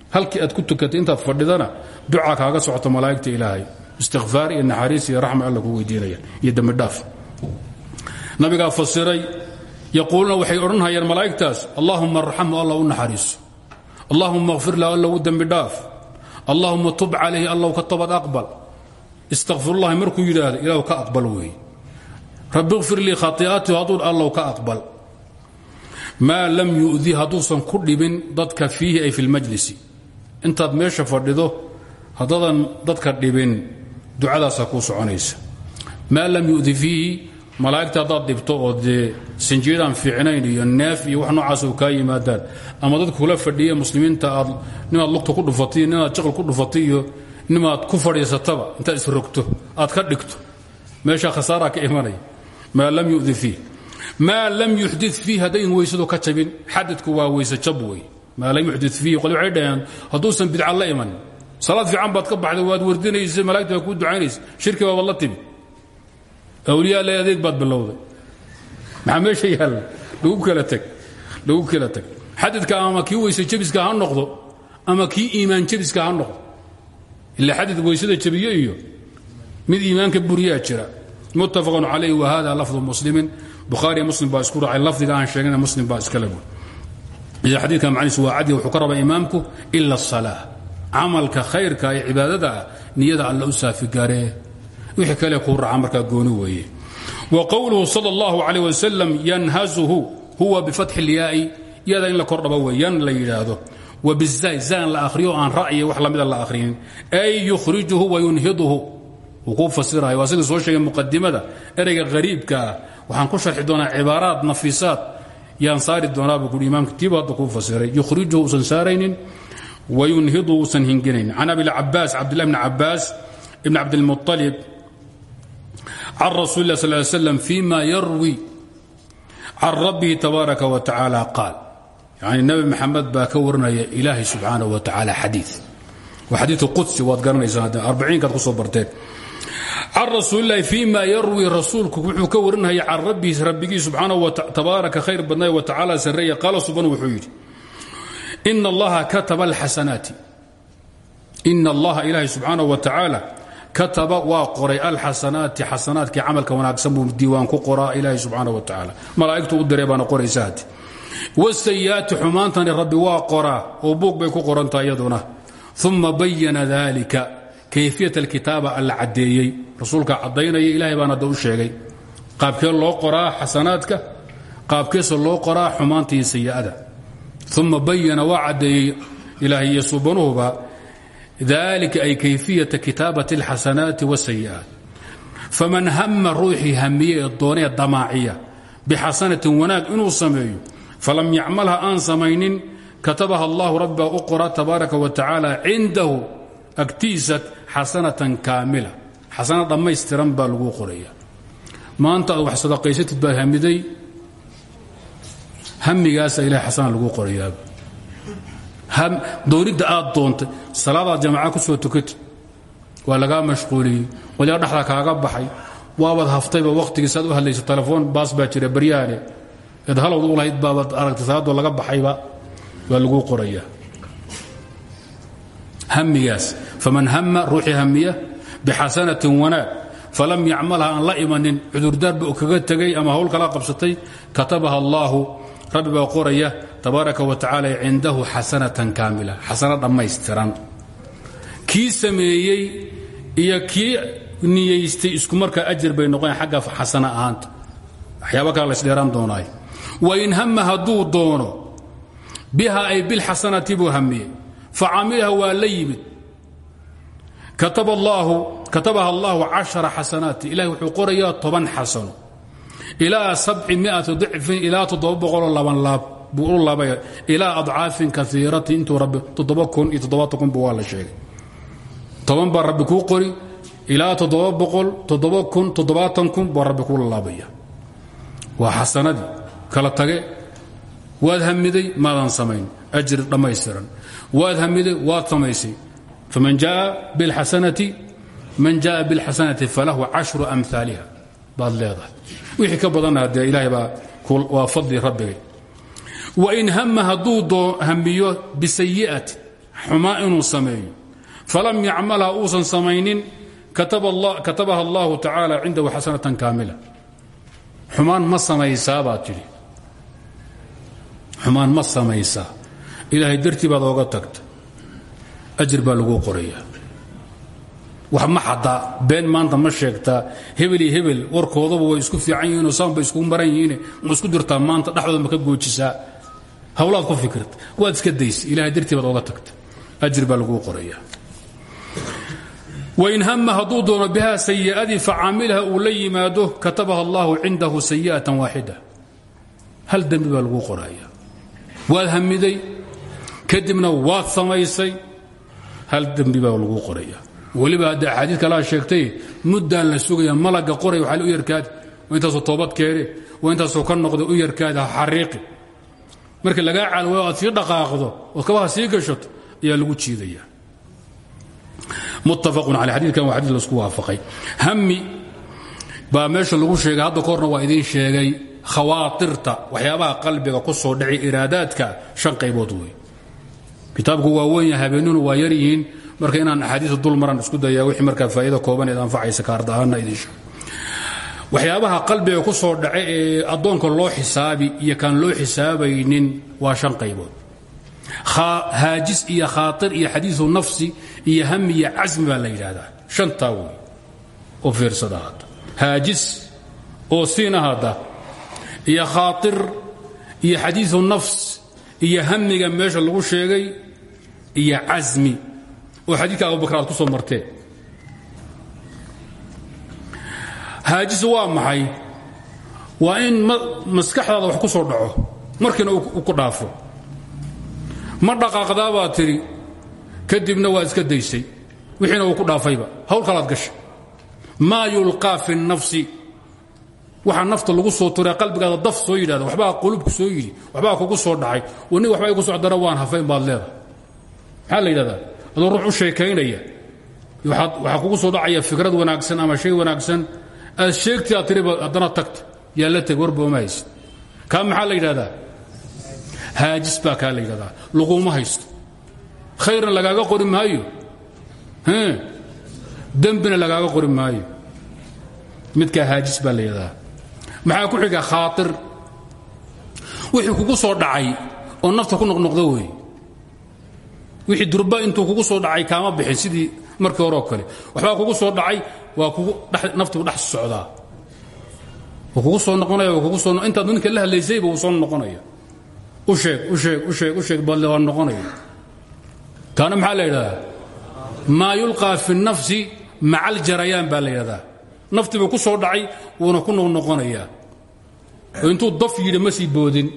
Halkii aad ku tukatay intaad fadhidana duca kaaga socota malaa'igta ilaahay. Istikfaar iyo naxariis iyo raxma alla ku weydiinaya iyo dembidhaaf nabigaa fasiray yaquuluuna waxay odhanhayaan malaa'igtaas allaahuma arxamhu alla u naxariiso allaahuma kfir lah alla u dembidhaaf allaahuma tub calayhi allow ka tobad aqbal istakfirullahi markuu yidhaahdo ilahu ka aqbal weeye rabbi kfir lii khai'atii hadduu allow ka aqbal. Maa lam yu'di hadduusan ku dhibin dadka fiihi ay fi lmajlisi intaad meesha fadhido haddaadan dadka dhibin ducadaasaa kuu soconaysa. Maa lam yudi fiihi malaa'igta haddaad dhibto oo dee sinjiidaan fiicnayn iyo neef iyo wax noocaas oo kaa yimaadaan ama dadka kula fadhiya muslimiinta aad nimaad lugta ku dhufatay iyo nimaad ku fadhiisataba intaad isrogto aad ka dhigto. Meesha khasaaraa ka imanaya. Maa lam yudi fiih maa lam yuxdi fiih haddayn weysadu ka jabin xadadku waa weyse jab wey. Maa lam yuxdi fiihi qole waxay dhaheen hadduusan bidca la iman. Salaad fiican baad ka baxday waad wardinaysa malaigta waa kuu ducaynaysa shirki baabaad la timi. Awliyaa le adeeg baad bilowday. Maxaa meesha yaalla? Lagu kala teg lagu kala teg. Xadadka ama kii weyse jabiska ha noqdo ama kii iimaan jabiska ha noqdo ila xadad weysada jabiye iyo mid iimaanka buriyaa jira muttafaqun calayh wa hada lafdu muslimin bukhaariya muslim baa isku raacay lafdiga aan sheegana muslim baa iskale buy iyo xadiidka macnihiis waa cadi wuxuu ka rabaa imaamku ila asalaa camalka khayrka ee cibaadada niyada alla u saafigaaree wixii kale kuu raca markaa gooni weeye wa qowluhu sal اllahu calayh wasalam yanhazuhu huwa bifatxi اlyaai yada in la kordhaba wey yan la yidhaahdo wa bizay zaan la akhriyo aan ra'yi wax lamida la akhrinin ay yukhrijuhu wa yunhiduhu. Wuu kuu fasirayo waa sidii soo sheegay muqadimada ereyga hariibka ah waxaan ku sharxi doonaa cibaaraad nafiisaad. Yaan saari doonaabuu kuhi imaamka tiibu hadda kuu fasiray. Yukhrijuhu uusan saaraynin wayunhidu uusan hinginayn. Can abicabaas cabdillah bni cabaas ibn cabdilmuطalib can rasuuli lah sal slam fima yarwi can rabbihi tabaaraka wa tacaala qaal yani nebi maxamed baa ka warinaya ilaahay subxaanaه wa tacaala xadii waa xadiiu qudsi waad garanaysaan arbaciinkaad ku soo barteen. Can rasuulilahi fima yarwi rasuulku wuxuu ka warinaya can rabbihi rabbigii subxaanahu tabaaraka khayr badnay wa tacaala sareeya qaala suban wuxuu yidhi ina allaha kataba alxasanaati. Ina allaha ilaahay subxaanahu wa tacaala kataba waa qoray alxasanaati xasanaadkii camalka wanaagsan buu diiwaan ku wasayi'aati xumaantani rabbi waa qoraa oo buug bay ku qorantaha iyaduna uma bayana dalika kayfiyat alkitaaba alla caddeeyey rasuulka caddaynaya ilahay baan hadda u sheegay qaabkee loo qoraa xasanaadka qaabkeese loo qoraa xumaanta iyo sayi'ada uma bayana waa caddeeyey ilaahay iyo subanuhuba dalika ay kayfiyata kitaabati alxasanaati wasayi'aat faman hama ruuxii hamiye inuu sameeyo falam yacmalha aan samaynin katabaha allahu rabbaa u qora tabaaraka wa tacaala cindahu agtiisa xasanatan kaamila xasana dhammaystiran baa lagu qoraya maanta aad wax sadaqaysatid baad hamiday hamigaasa ilahay xasana lagu qorayaaba doonidda aad doontay salaadaad jamaca ku soo tukatid waa lagaa mashquuliyey qolyaa dhexda kaaga baxay waabaad haftayba wakhtigiisaad u hadlaysa eed halowd u lahayd baabaad aragtay salaadoo laga baxayba waa laguu qorayaa hamigaas faman hama ruuxii hamiya bixasanatin wanaag falam yacmalha aan la imanin cudurdaarba kaga tegay ama hawl kala qabsatay katabaha allaahu rabbi qoraya tabaaraka wa tacaala cindahu xasanatan kaamila. Xasano dhammaystiran. Kii sameeyey iyo kii niyaystay isku markaa ajir bay noqonayan xagga xasana ahaanta. Waxyaaba kale laysdheeraan doonaay wain hama hadduu doono biha ay bilxasanati buu hamiyey facamilaha waa la yimid. Katabaha allaahu cashara xasanaati. Ilahi wuxuu qorayaa toban xasano. Ilaa sabci miati dicfin ilaa toddoba boqoloo laban laab buu u laabaya. Ilaa adcaafin kaiiratin intuu rabbi toddoba kun iyo toddobaatan kun bu waa la sheegay. Toban baa rabbi kuu qori ilaa toddoba boqol toddoba kun toddobaatan kun baa rabbi kuu laabaya. Waa xasanadii kala tage. Waad hamiday maadan samayn. Ajir dhammaystiran. Waad hamiday waad samaysay. Faman jaa biاlxasanati man jaa biاlxasanati falahu cashru amhaaliha baad leedahay. Wixii ka badanna dee ilaahay baa waa fadli rabbigay wain hama hadduu hamiyo bisayi'ati xumaa inuu sameeyo. Falam yacmalha uusan samaynin katabaha allahu tacaala cindahu xasanatan kaamila. Xumaan ma samaysaa baad tidhi xumaan ma samaysaa ilaahay dartii baad ooga tagta ajir baa laguu qoraya wax ma xadaa been maanta ma sheegtaa hebel iyo hebel warkoodaba way isku fiican yihiinoo saan bay iskugu maran yihiine isku dirtaa maanta dhexdooda ma ka goojisaa? Hawlaad ku fikirta waad iska daysa ilahay dartii baad ooga ajir baa laguu qoraya wain hama hadduu doono bihaa sayi'adii facaamilha uu la yimaado katabaha allahu cindahu sayi'atan waaxida. Hal dembi baa laguu qoraya waad hamiday kadibna waad samaysay. Hal dembi baa laguu qoraya. Weliba hadda axaadiid kalaa sheegtay muddaan la sugaya malaga qoray waxaa u yarkaadi waa intaasoo toobad keene waa intaasoo ka noqda u yarkaadi ha xariiqi. Marka lagaa caalwayo aad sii dhaqaaqdo ood kabaha sii gashato ayaa lagu jiidaya. Muttafaqun caley xadiidkan waa xadiid la isku waafaqay. Hami baa meesha lagu sheegay hadda kahorna waa idiin sheegay khawaatirta waxyaabaha qalbiga ku soo dhaci iraadaadka shan qaybood wey kitaabku waa weyn habeenunu waa yar yihiin. Marka inaan axaadiisa dul isku dayaa wixii markaa faa'iida kooban eed anfacaysa kaardahaana idin sheeg. Waxyaabaha qalbiga ku soo dhaca ee addoonka loo xisaabi iyo kaan loo xisaabaynin waa shan qaybood. Haajis iyo khaair iyo xadiiu nafsi iyo hami iyo casmi baa la yidhaahdaa. Shantaa oo fiirsada hadda haajis oo hadda iyo khaair iyo xadiiu nafs iyo hamiga meesha lagu sheegay iyo casmi oo xadiidka abubakr aad ku soo marteen haajis waa maxay? Waa in maskaxdaada wax ku soo dhaco markiina uu ku dhaafo. Ma dhaqaaqdaa baad tidhi kadibna waa iska daysay wixiina uu ku dhaafayba hawl kalaad gashay. Maa yulqaa fi nafsi waxaa nafta lagu soo turay qalbigaada daf soo yidhahda waxbaa qulubku soo yidhi waxbaa kugu soo dhacay wani waxba igu socdana waan hafayn baad leedahay. Maxaa la yidhahdaa? Adoo ruux u sheekaynaya. Waxaa kugu soo dhacaya fikrad wanaagsan ama shay wanaagsan. Aad sheegtii aad tiriba haddana tagta yaa la teg warba oma hayst kaa maxaa la yidhahdaa? Haajis baa kaa la yidhahdaa. Laguma haysto. Khayrna lagaaga qori maayo. Dembina lagaaga qori maayo. Midkaa haajis baa la yidhahdaa maxaa ku xiga khaair wixii kugu soo dhacay oo nafta ku noqnoqdo wey wixii durba intuu kugu soo dhacay kaama bixin sidii markii hore oo kale. Waxbaa kugu soo dhacay waa naftigu dhex socdaa kugu soo soo intaad ninka la hadlaysayba wuu soo noqonaya. U sheeg u sheeg u sheeg u sheeg balle waa noqonaya. Kaana maxaa la yidhahdaa? Maa yulqaa fi nafsi maca aljarayaan baa naftii buu ku soo dhacay wuuna ku noqnoqonayaa oo intuu daf yidhi ma sii boodin.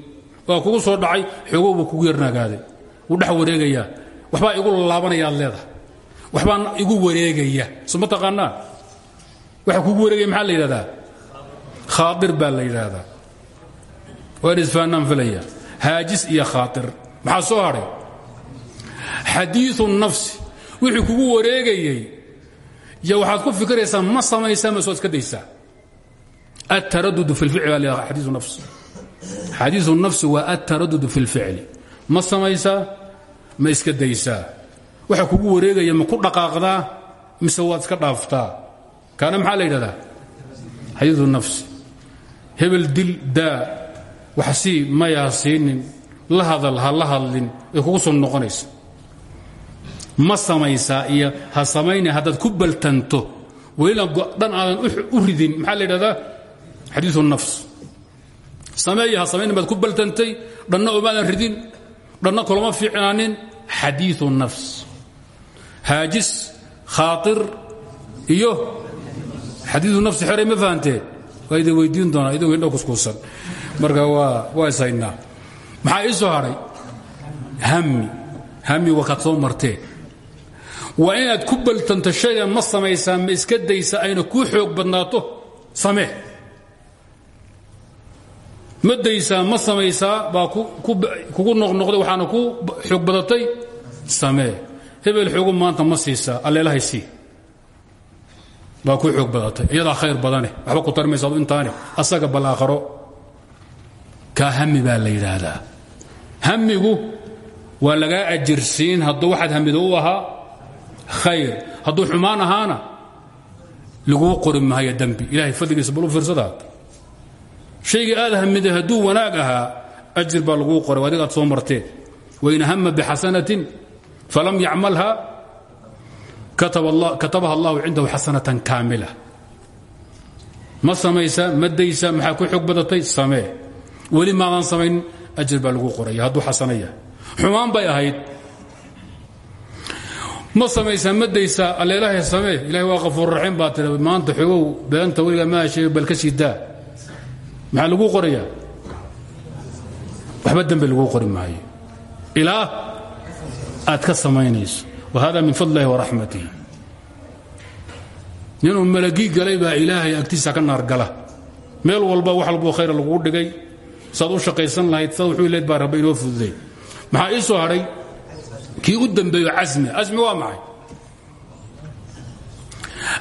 Waa kugu soo dhacay xoogow buu kugu yarnaagaaday. Wuu dhex wareegayaa waxbaa igu lalaabanayaad leedahay. Waxbaa igu wareegaya. So ma taqaanaa? Waxa kugu wareegaya maxaa la yidhahdaa? Baa la yidhaahdaa waa isfaanaan filaya. Haajis iyo khaair maxaa soo hadhay xadiiu nafsi. Wixii kugu wareegayey iyo waxaad ku fikiraysaa ma samaysaa ma soo iska daysaa التردد في الفعل baa l xadiiu nafs xadiiu nafsi waa التaradud في الficli ma samaysaa ma iska daysaa waxa kugu wareegaya ma ku dhaqaaqdaa mise waad iska dhaaftaa kaana maxaa la yidhahdaa xadiiu nafsi hebel dil daa wax sii maya ha siinin la hadal ha la hadlin ay kugu soo noqonaysa ma samaysaa iyo ha samayna haddaad ku baltanto. Welina dhan aadan u ridin maxaa la yidhahdaa? Nafs. Sameeya ha samaynin baad ku baltantay dhanna omaadan ridin dhanna kulama fiicnaanin. Xadiiu nafs. Haajis khaair iyo xadiiu nafsi xeray ma fahanteen waa idin weydiin doonaa idin indho marka waa ishaynaa maxaa ii soo hadhay hami hami waa soo marteen waa inaad ku baltanto shaygan ma samaysaa ma iska daysa ayna kuu xoog badnaato? Samee. Ma daysaa ma samaysaa kugu noqnoqday waxaana ku xoog badatay? Samee. Hebel xoogu maanta ma siisaa alleelahay sii. Baa ku xoog badatay. Iyadaa khayr badane. Waxba ku tarmaysa intaane asaga balaaqaro kaa hami baa la yidhaahdaa. Hamigu waa lagaa ajirsiin. Hadduu waxaad hamido u ahaa khayr. Hadduu xumaan ahaana laguu qori maayo dembi ilahay fadligiisa bal u fiirsadaad shaygii aad hamiday hadduu wanaag ahaa ajir baa laguu qoray. Adiga aad soo marteen. Wain hama bixasanatin falam yacmalha katabaha allahu cindahu xasanatan kaamila. Ma samaysa ma daysa ku xog badatay? Samee. Weli maadan samayn ajir baa lagu qoraya. Hadduu xasana xumaan bay ahayd ma samaysaa ma daysaa alleelahay samee ilahay waa qafuur raxiim baa tira maanta xogow beenta weligaa ma hesheey bal ka sii maxaa laguu qorayaa waxba dembe laguu qori maayo. Ilaa aad ka samaynayso. Wa hada min fadl illahi waraxmatihi ninuu malagii galay baa ilaahay agtiisa ka naargala meel walba wax walboo khayra laguu dhigay. Saad u shaqaysan lahayd saad wuxuu leed baa rabba inoo maxaa ii soo hadhay kii u dambeeyo casmi casmi waa maxay?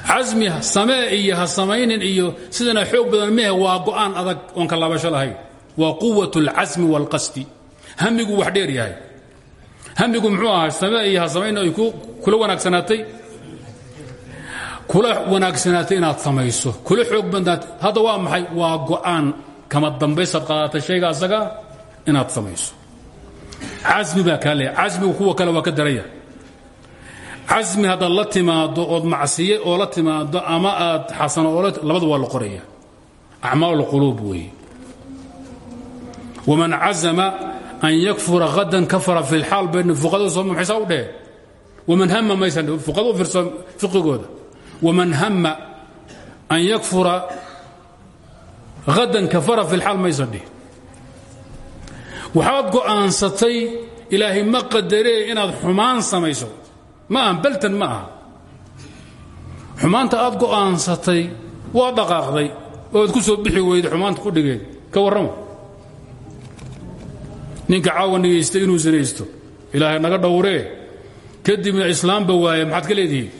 Casmi samee iyo ha samaynin iyo sidana xoog badan mehe waa go'aan adag oon ka laabasho lahayn. Waa quwat اlcasmi wاlqasdi hamigu wax dheer yahay. Hamigu muxuu ahaa samee iyo ha samaynin ay kula wanaagsanaatay? Kula wanaagsanaatay inaad samayso. Kula xoog badnaatay. Hadda waa maxay? Waa go'aan. Kama dambaysaad qaadatay shayga asaga inaad samayso casmi baa kaa leeya casmigu kuwa kale waa ka daraya. Casmi haddaad la timaado ood macsiye oo la timaado ama aad xasano labada waa la qoraya. Acmaal اlquluub weeye. Waman cazama an yakfura hadan kafara fi lxaal sooma maxay saa u dheheen waman hama maysan fuqada u fiqigooda. Waman hama an yakfura hadan kafara fi lxaal maysan dhihin waxaad go'aansatay ilaahay ma qadaree inaad xumaan samayso. Ma aha baltan ma aha. Xumaanta aad go'aansatay waa dhaqaaqday ood ku soo bixi weyday xumaanta ku dhigeen. Ka warrama ninka caawa nigaysta inuu sinaysto. Ilaahay naga dhowree kadibna islaamba waaye maxaad ka leedihiin?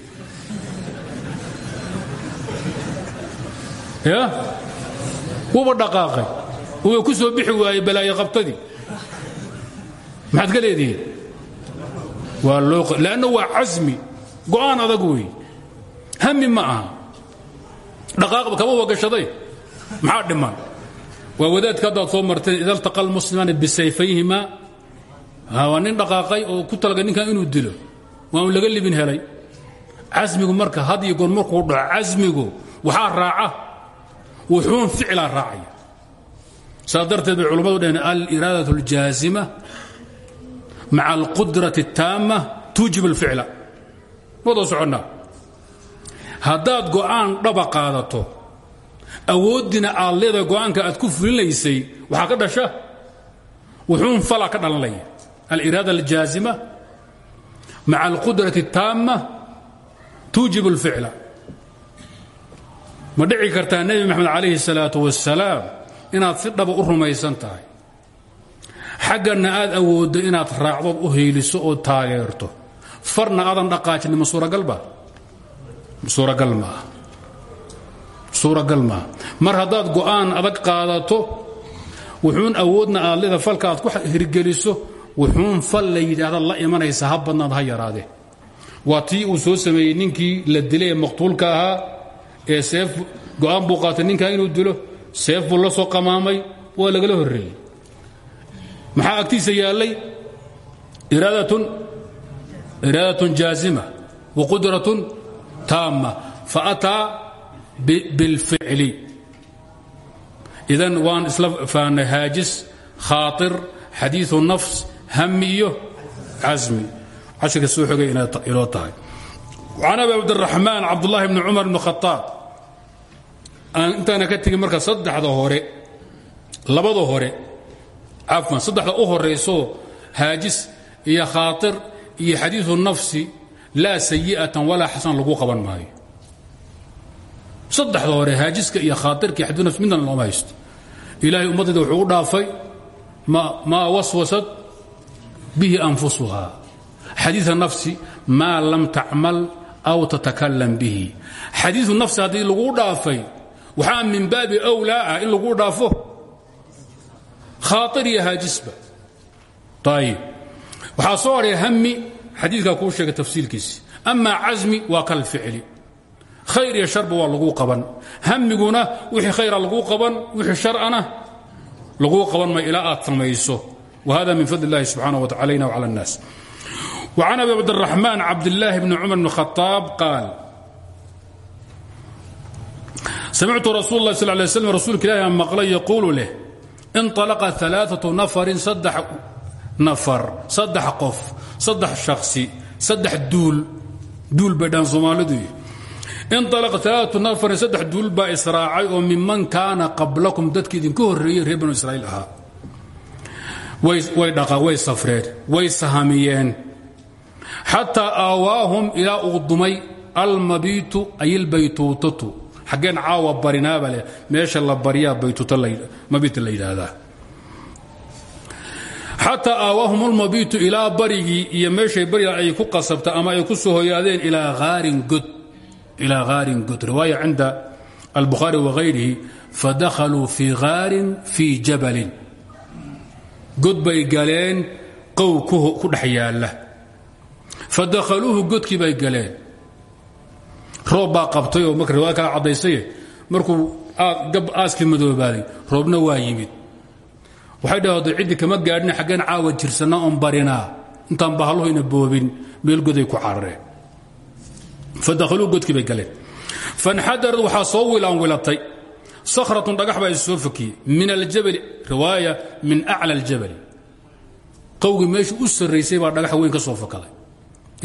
Ya? Wuuba dhaqaaqay. Wuuba ku soo bixi waayey balaayo qabtadii maxaad ka leedihiin? Waa loo lanna waa casmi. Go'aan adag wey hami ma aha. Dhaqaaqba kama wagashaday? Maxaa dhiman? Waa wadaadka haddaad soo marteen ida altaqa almuslimaani bisayfayhima. Waa nin dhaqaaqay oo ku talagay ninkan inuu dilo. Waa un laga libin helay. Casmigu marka had iyo goor markuu dhaco casmigu waxaa raaca. Wuxuun ficilaa raacaya. Saas darteed bay culammadu dhaheen aliraadaة اljaazima maca alqudraة الtaama tuujib اlficla wada soconnaa haddaad go'aan dhaba qaadato awooddina aad leedahay go'aanka aad ku fulinaysay waxaa ka dhasha wuxuun fala ka dhalanaya aliraada aljaazima maca alqudraة الtaama tuujib اlficla ma dhici kartaa nebi maxamed calayhi الsalaaة wasalaam inaad si dhaba u rumaysan tahay xaggana aad awooddo inaad raacdood u hayliso oo taageerto. Farna aadan dhaqaajinin ma suuragalba suuragal maaha suuragal maaha mar haddaad go'aan adag qaadato wuxuun awoodna aad falka aad ku hirgeliso wuxuun fal la yidhaahda la imanaysa ha badnaad ha yaraadee waa tii uu soo sameeyey ninkii la dilay ee maqtuulka ahaa ee seef go'aan buu qaatay ninkaa inuu dilo seef buu la soo qamaamay waa lagala horreeyey maxaa agtiisa yaallay iraadatun jaazima wa qudratun taama faataa bilficli idan waan isla fahnay haajis khaair xadiiu nafs hami iyo casmi cashirka soo xogay tahay. Can abi cabdiraxmaan cabdullahi bni cumar bni khaaab intaana ka marka saddexda hore labada hore cafwan saddexda u horayso haajis iyo khaair iyo xadiiu nafsi laa sayi'atan walaa xasan lagu qaban maayo. Saddexda hore haajiska iyo khaairka iyo xadiu nafs midna looma haysto. Ilaahay ummaddayda wuxuu u dhaafay maa waswasat bihi anfusuha. Xadiiث nafsi maa lam tacmal aw tatakalam bihi. Xadiiu nafsi haddii laguu dhaafay waxaa min baabi أwlaa ah in laguu dhaafo khaair iyo haajisba ayib waxaa soo hadhay hami xadiikaa kuu sheegay tafsiilkiisi ama casmi waa kalficli khayr iyo sharba waa laguu qaban hamiguna wixii khayra laguu qaban wixii sharana laguu qaban may ilaa aad samayso whada min fadl اllahi subxanaه wa alayna wclى الnaas وcan abi cabdالرaحman cabdالlahi bni cumar bn khطaab qaal samictu rasuul اlah sl lay slm rasuulka ilahi aan maqlay yaquulu leh inalaqa alaaatu nafarin saddex nafar saddex qof saddex shaksi saddex duul duul bay dhahan soomaalidu inalaqa alaaatu nafarin saddex duul baa israacay oo minman kaana qablakum dadkii idinka horreeyey reer banu israa'iil ahaa way dhaqa way safreen way sahamiyeen xataa aawaahum dumay almabiitu ay albaytuutatu xaggeen caawa barinaaba leh meesha la baryaa baytutmabiit la yidhaahdaa. Xataa aawaahum almabiitu ilaa barigii iyo meeshay bariga ay ku qasabta ama ay ku soo hoyaadeen ilaa haarin god riwaaya cinda albukhaari wagayrihi fadakhaluu fii haarin fii jabalin. God bay galeen qow ku dhex yaalla. Fadakhaluuhu godkii bay galeen roob baa qabtay oo marka riwaaya kala caddaysaye markuu aaskii madoobaaday roobna waa yimid. Waxay dhahdo ciddii kama gaadhin xaggeen caawa jirsanna oon barinaa intaan bahalluhayna boobin meel goday ku carareen fadakhaluuhu godkii bay galeen. Fanxadarad waxaa soo wilaan wilatay. Sakhratun dhagax baa is min aljabali riwaaya min acla aljabali. Qowgii meeshii u sarraysay baa weyn ka soo fakaday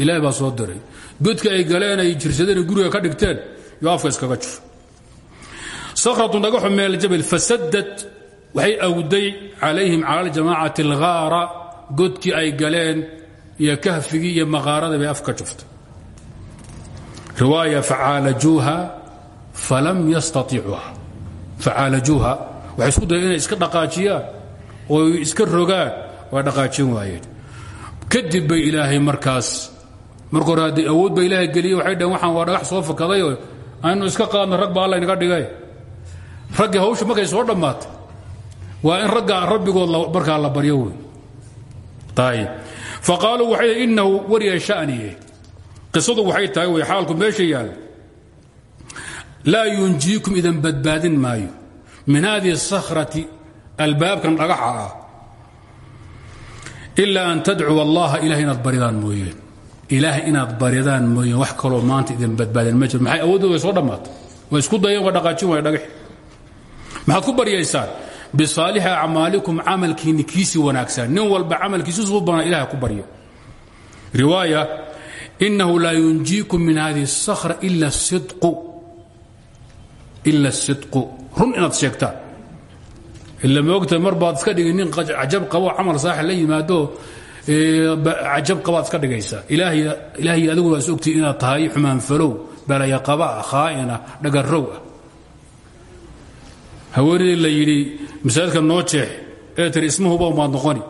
ilaahay baa soo diray. Godka ay galeen ay jirsadeen guriga ka dhigteen yo afka iskaga jiro. Sakhratun dhagaxu min aljabal fasadad waxay awday calayhim cala aljamaacati alghaara godkii ay galeen iyo kahfigii iyo maqaaradii bay afka juftay riwaaya facaalajuuha falam yastaiicuha facaalajuuha waxay isku dayeen inay iska dhaqaajiyaan oo iska rogaan waa dhaqaajin waayeen kadib bay ilaahay markaas marka hore haddii awood ba ilaahay geliye waxay dhaheen waxaan waa dhagax soo fakadayoo aynu iska qaadno rag baa alla inaga dhigay. Raggii hawsha markay soo dhammaatay waa in ragga rabbigood markaa la baryo wey ayib fa qaaluu waxay innahu wariya shaniye qisadu waxay tahay way xaalku meesha yaalla laa yunjiikum idan badbaadin maayo. Min hadihi الsakhrati albaabkan dhagaxa ah. Ilaa an tadcuwa allaha ilahay inaad baridaan mooyeen ilaahay inaad baridaan mooye wax kaloo maanta idin badbaadin. Ma jiro maxay awoodooda soo dhammaata way isku dayeen waa dhaqaajin waay dhagax. Maxaad ku baryaysaan? Bisaalixi acmaalikum camalkiinni kiisi wanaagsan. Nin walba camalkiisi suu banaa ilaha ku baryo. Riwaaya innahu laa yunjiikum min hadihi اsakhra ila اsidqu run inaad sheegtaan. Ila ma ogtahay iska dhigi nin cajab qabo camal saaxi la yimaadoo cajab qabaad iska dhigaysaa. Ilaahay adigu waa is ogtii inaad tahay xumaanfalow balayaqabaa khaa'ina dhagarrow ah. Haweenidii la yidhi masaajidka noo jeex ee tiri ismahuba umaad noqoni.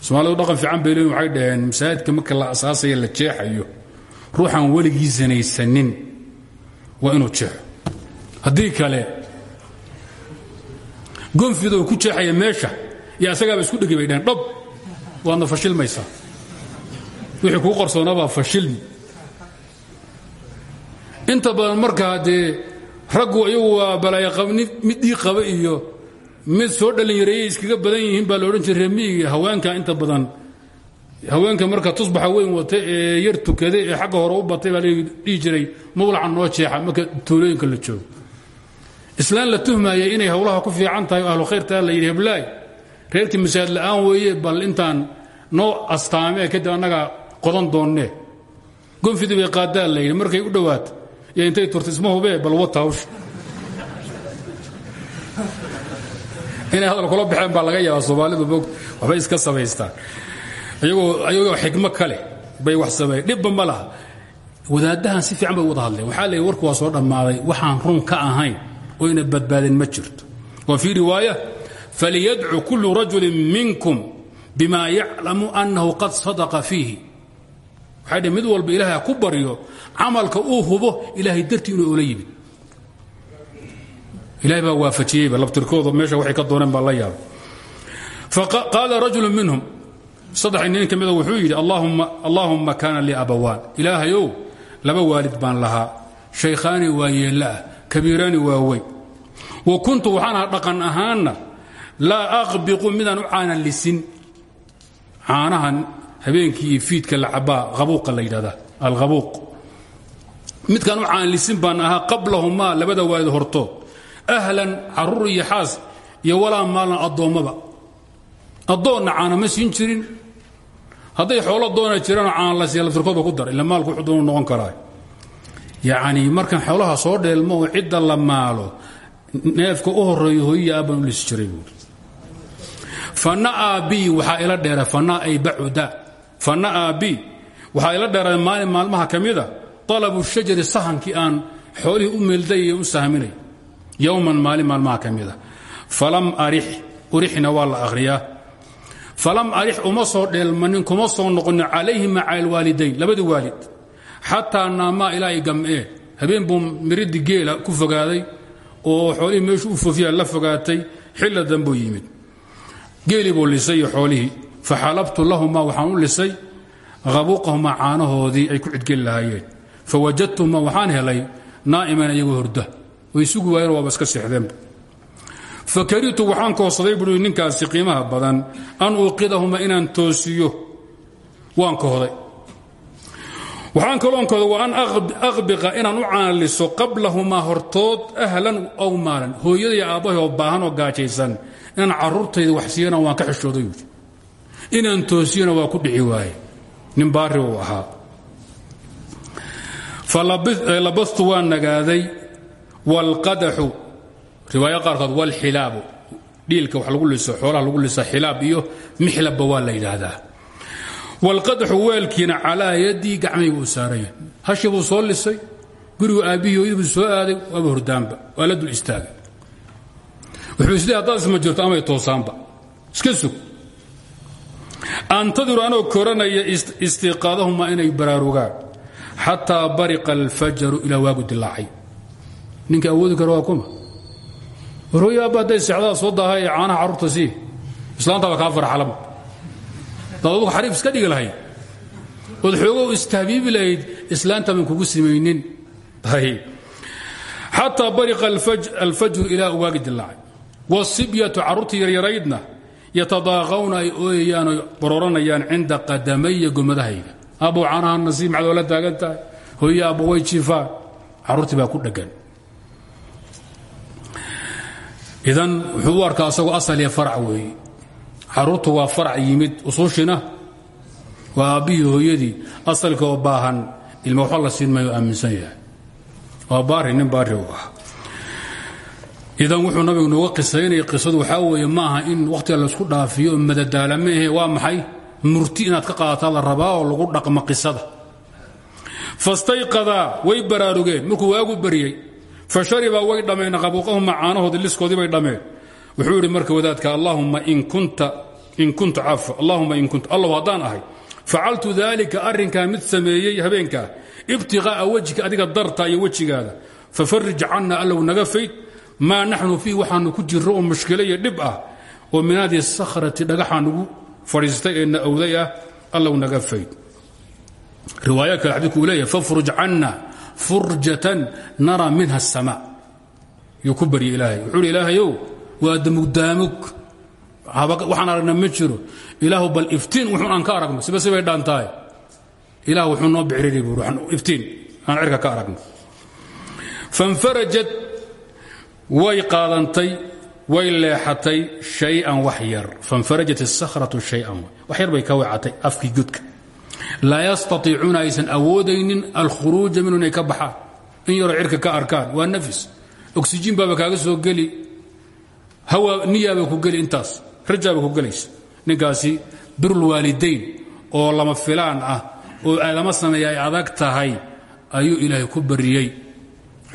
Soomaalidu dhaqan fiican bay leeyiin waxay dhaheen masaajidka marka la asaasaya la jeexayo ruuxaan weligii sanaysanin waa inuu jeexo haddii kale gonfidoo ku jeexaya meesha iyo asagaaba isku dhegi bay dhaheen dhab waadna fashilmaysaa wixii kuu qarsoonabaa fashilmi. Inta badan markaa dee raggu iyagu waa balaayaqabni mid qaba iyo mid soo dhallinyareeyey iskaga badan yihiin baa laodhan jiray remiyiga haweenka inta badan. Haweenka marka tusbaxa weyn wata ee yar tukada ee xagga hore u batay baa dhihi jiray mawlacan noo jeexa marka tuulooyinka la joogo. Islaan la tuhmaya inay howlaha ku fiican tahay ahlu khayrtaa la yidhi heblaay reerkii masaajid la'aan weeye bal intaan noo astaamee kadib annaga qodan doonnee gonfidii bay qaadaa la yidhi markay u dhowaato iyo intay turta hubee bal wata hawsha hadal kula baxeen baa laga yaabaa soomaalidu mog waxbay iska samaystaan. Ayagoo xikmo kale bay wax sameeyeen. Dhibba ma laha. Si fiican bay wada hadleen. Waxaa leeyahy warku waa soo dhammaaday. Waxaan run ka ahayn oo ina badbaadin ma jirto. Wa fii riwaaya faliyadcu kullu rajulin minkum bima yaclamu annahu qad sadaqa fiihi waxay dhh mid walba ilaahay ha ku baryo camalka uu hubo ilaahay dartii inuu ola yimid ilahay baa waafajiyeyba labtirkooda meesha waxay ka dooneen baa la yaaba faqaala rajulu minhum saddex nin ka mida wuxuu yidhi allaahumma kaana lii abawaan ilaahayow laba waalid baan lahaa shaykhaani waa yeellaah kabiiraani waa weyn wa kuntu waxaan ahaa dhaqan ahaanna laa aqbiqu midaan u caanan lisin caanahan habeenkii iyo fiidka la cabaa habuuqa la yidhahdaa alhabuuq midkaan u caanlisin baan ahaa qablahumaa labada waalid hortood ahlan carruur iyo xaas iyo walaa maalan addoommaba. Addoonna ma siin jirin. Hadday xoolo doona jiraanoo caan la siiya laftirkooda ku dar ila maalku wuxuu doonu noqon karaa. Yacnii markaan xoolaha soo dheelmo oo la maalo neefka u horreeyo hooyiya aabbaan u jiray fana'aa bi waxaa ila dheera ay bacuda fana'aa bi waxaa ila dheera maalin maalmaha ka mida alabu shajari sahankii aan xoolihii u meeldayay u sahminay yowman maalin maalmaha ka mida falam arix urixna waa la akhriyaa. Falam arix uma soo dheelmanin kuma soo noqonin calayhi maca alwaalidayn labadii waalid. Xataa naamaa ilaa ay gam'een habeen buu miridii geela ku fogaaday oo xoolihii meeshu u fofiya la fogaatay xilla dambuu yimid geelii buu lisay iyo xoolihii. Faxalabtu lahumaa waxaan u lisay. Habuuqahumaa caanahoodii ay ku cidgeli lahaayeen. Fawajadtuhumaa waxaan helay. Naa'iman iyagoo horda way sugi waayeen waaba iska seexdeenba fakarihtu waxaan koodsaday buui ninkaasi qiimaha badan. An uuqidahuma inaan toosiyo. Waan kohday waxaan kaloon kohday wa an aqbiqa inaan u caanaliso qablahumaa hortood ahlan aw maalan. Hooyadaiyo aabbahay oo baahan oo gaajaysan inaan carruurtayda wax siiyana waan ka xishooday buui inaan toosiyona waa ku dhici waaye nin baari uu ahaa. Falabastu waan nagaaday. Waalqadaxu riwaayo qaarkood walxilaabu dhiilka wax lagu liso xoolaha lagu lisa xilaab iyo mixlabba waa la yidhaahdaa. Walqadaxu weelkiina calaa yadii gacmayga uu saaraya. Hashi buu soo lisay. Gurigu aabbihii hooyadii buu soo aaday. Waaba hordaanba waa istaagay wuxuu isleey haddaad isma jirto amay toosaanba? Iska sug. Antadiru anoo koranaya istiiqaadahuma inay baraarugaan. Xataa bariqa alfajaru ilaa waagu dilaacay ninka awoodi kara waa kuma. Warhooy aabba hadday seexdaa soo daaha ee caanaha carruurta sii. Islaantaaba kaa farxalama daad adugu xariif iska dhigi lahayd. Ood xoogow istahbiibi lahayd islaanta baan kugu simaynin. Xataa bariqa alfajru ilaa waagi dilaacay wasibyatu carruurtii yaryaraydna yatadaaqawna ay ooyayaan oy barooranayaan cinda qadamaya abbow caanaha nasiib maxaad oola taagan tahay hooye abbo ku dheggan idan wuxuu u asal iyo farac weeye carruurtu waa farac yimid usuushina waa aabbihii hooyadii asalka oo baahan ilma waxba siin maayo aaminsan yahay waa baari nin idan wuxuu nabigu nooga qisaynaya qisadu waxaa weeye ma aha in wakhtiga laysku dhaafiyo madadaala ma ahe waa maxay? Murti inaad ka qaadataa la rabaa oo lagu dhaqmo qisada. Fastayqadaa way baraarugeen. Markuu waagu baryey fa sharibaa way dhammeen qabuuqahuma caanahoodii liskoodii bay dhammeen wuxuu yidhi marka wadaadka allahumma in kunta in kunta cafa allahuma in kunta. Allow haddaan ahay facaltu daalika arrinkaa mid sameeyey habeenkaa ibtiqaa'a wejhika adiga darta iyo wejigaada fafarij canna allow naga fayd maa naxnu fiih waxaanu ku jirro oo mushkilo ah oo min sakhrati dhagaxaa nagu fadhiistay ee na ah naga fayd riwaaya kale xadiidku fafruj canna furjatan nara minha asamaa yuu ku barya ilaahay. Wuxuu hi ilaahayow waa waxaan aragna ma jiro. Ilaahu bal iftiin wuxuun aan ka aragno siba sibay dhaantahay ilaah wuxuu noo bixiriri buuri iftiin aan cirka ka aragno fanfarajat way qaadantay way leexatay shay-an wax yar. Fanfarajat isakhratu shay-an. Wax yar bay ka wecatay afkii godka laa yastaiicuuna aysan awoodaynin alkhuruuja minhu inay in yaroo cirka ka arkaan. Waa nafis. Oksijiin baaba kaaga soo geli. Hawa niyaaba ku geli intaas. Rajaaba ku gelaysa. Ninkaasi birulwaalidayn oo lama filaan ah oo aadama sameeya ay adag tahay ayuu ilaahay ku bariyey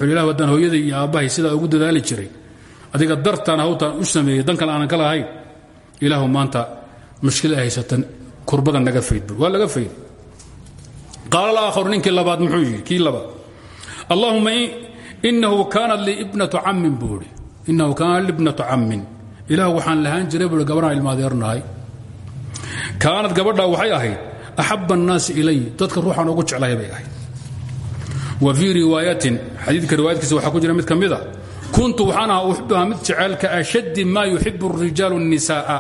ilah haddaan hooyaday iyo aabbahay sidaa ugu dadaali jiray. Adiga dartaan hawtaan u sameeyey dan kale aanan ka lahayn. Ilaahu maanta mushkila haysatan kurbada naga fayd waa laga fayd qaala alaakharu ninkii labaad muxuu yidhi kii labaad allaahuma inahu kaanat lii ibnatu cammin buu idhi inahu kaanat li ibnatu cammin. Ilaah waxaan lahaan jiray buui gabadhaan ilmaadeernahay kaanad gabadhaa waxay ahayd axabba annaasi ilay dadka ruuxaan ugu jeclahay bay ahayd wa fii riwaayatin xadiidka riwaayadkiisa waxaa ku jira mid ka mida kuntu waxaan ahaa uxibuhaa mid jecel ka ashaddi maa yuxibu الrijaalu الnisaa'a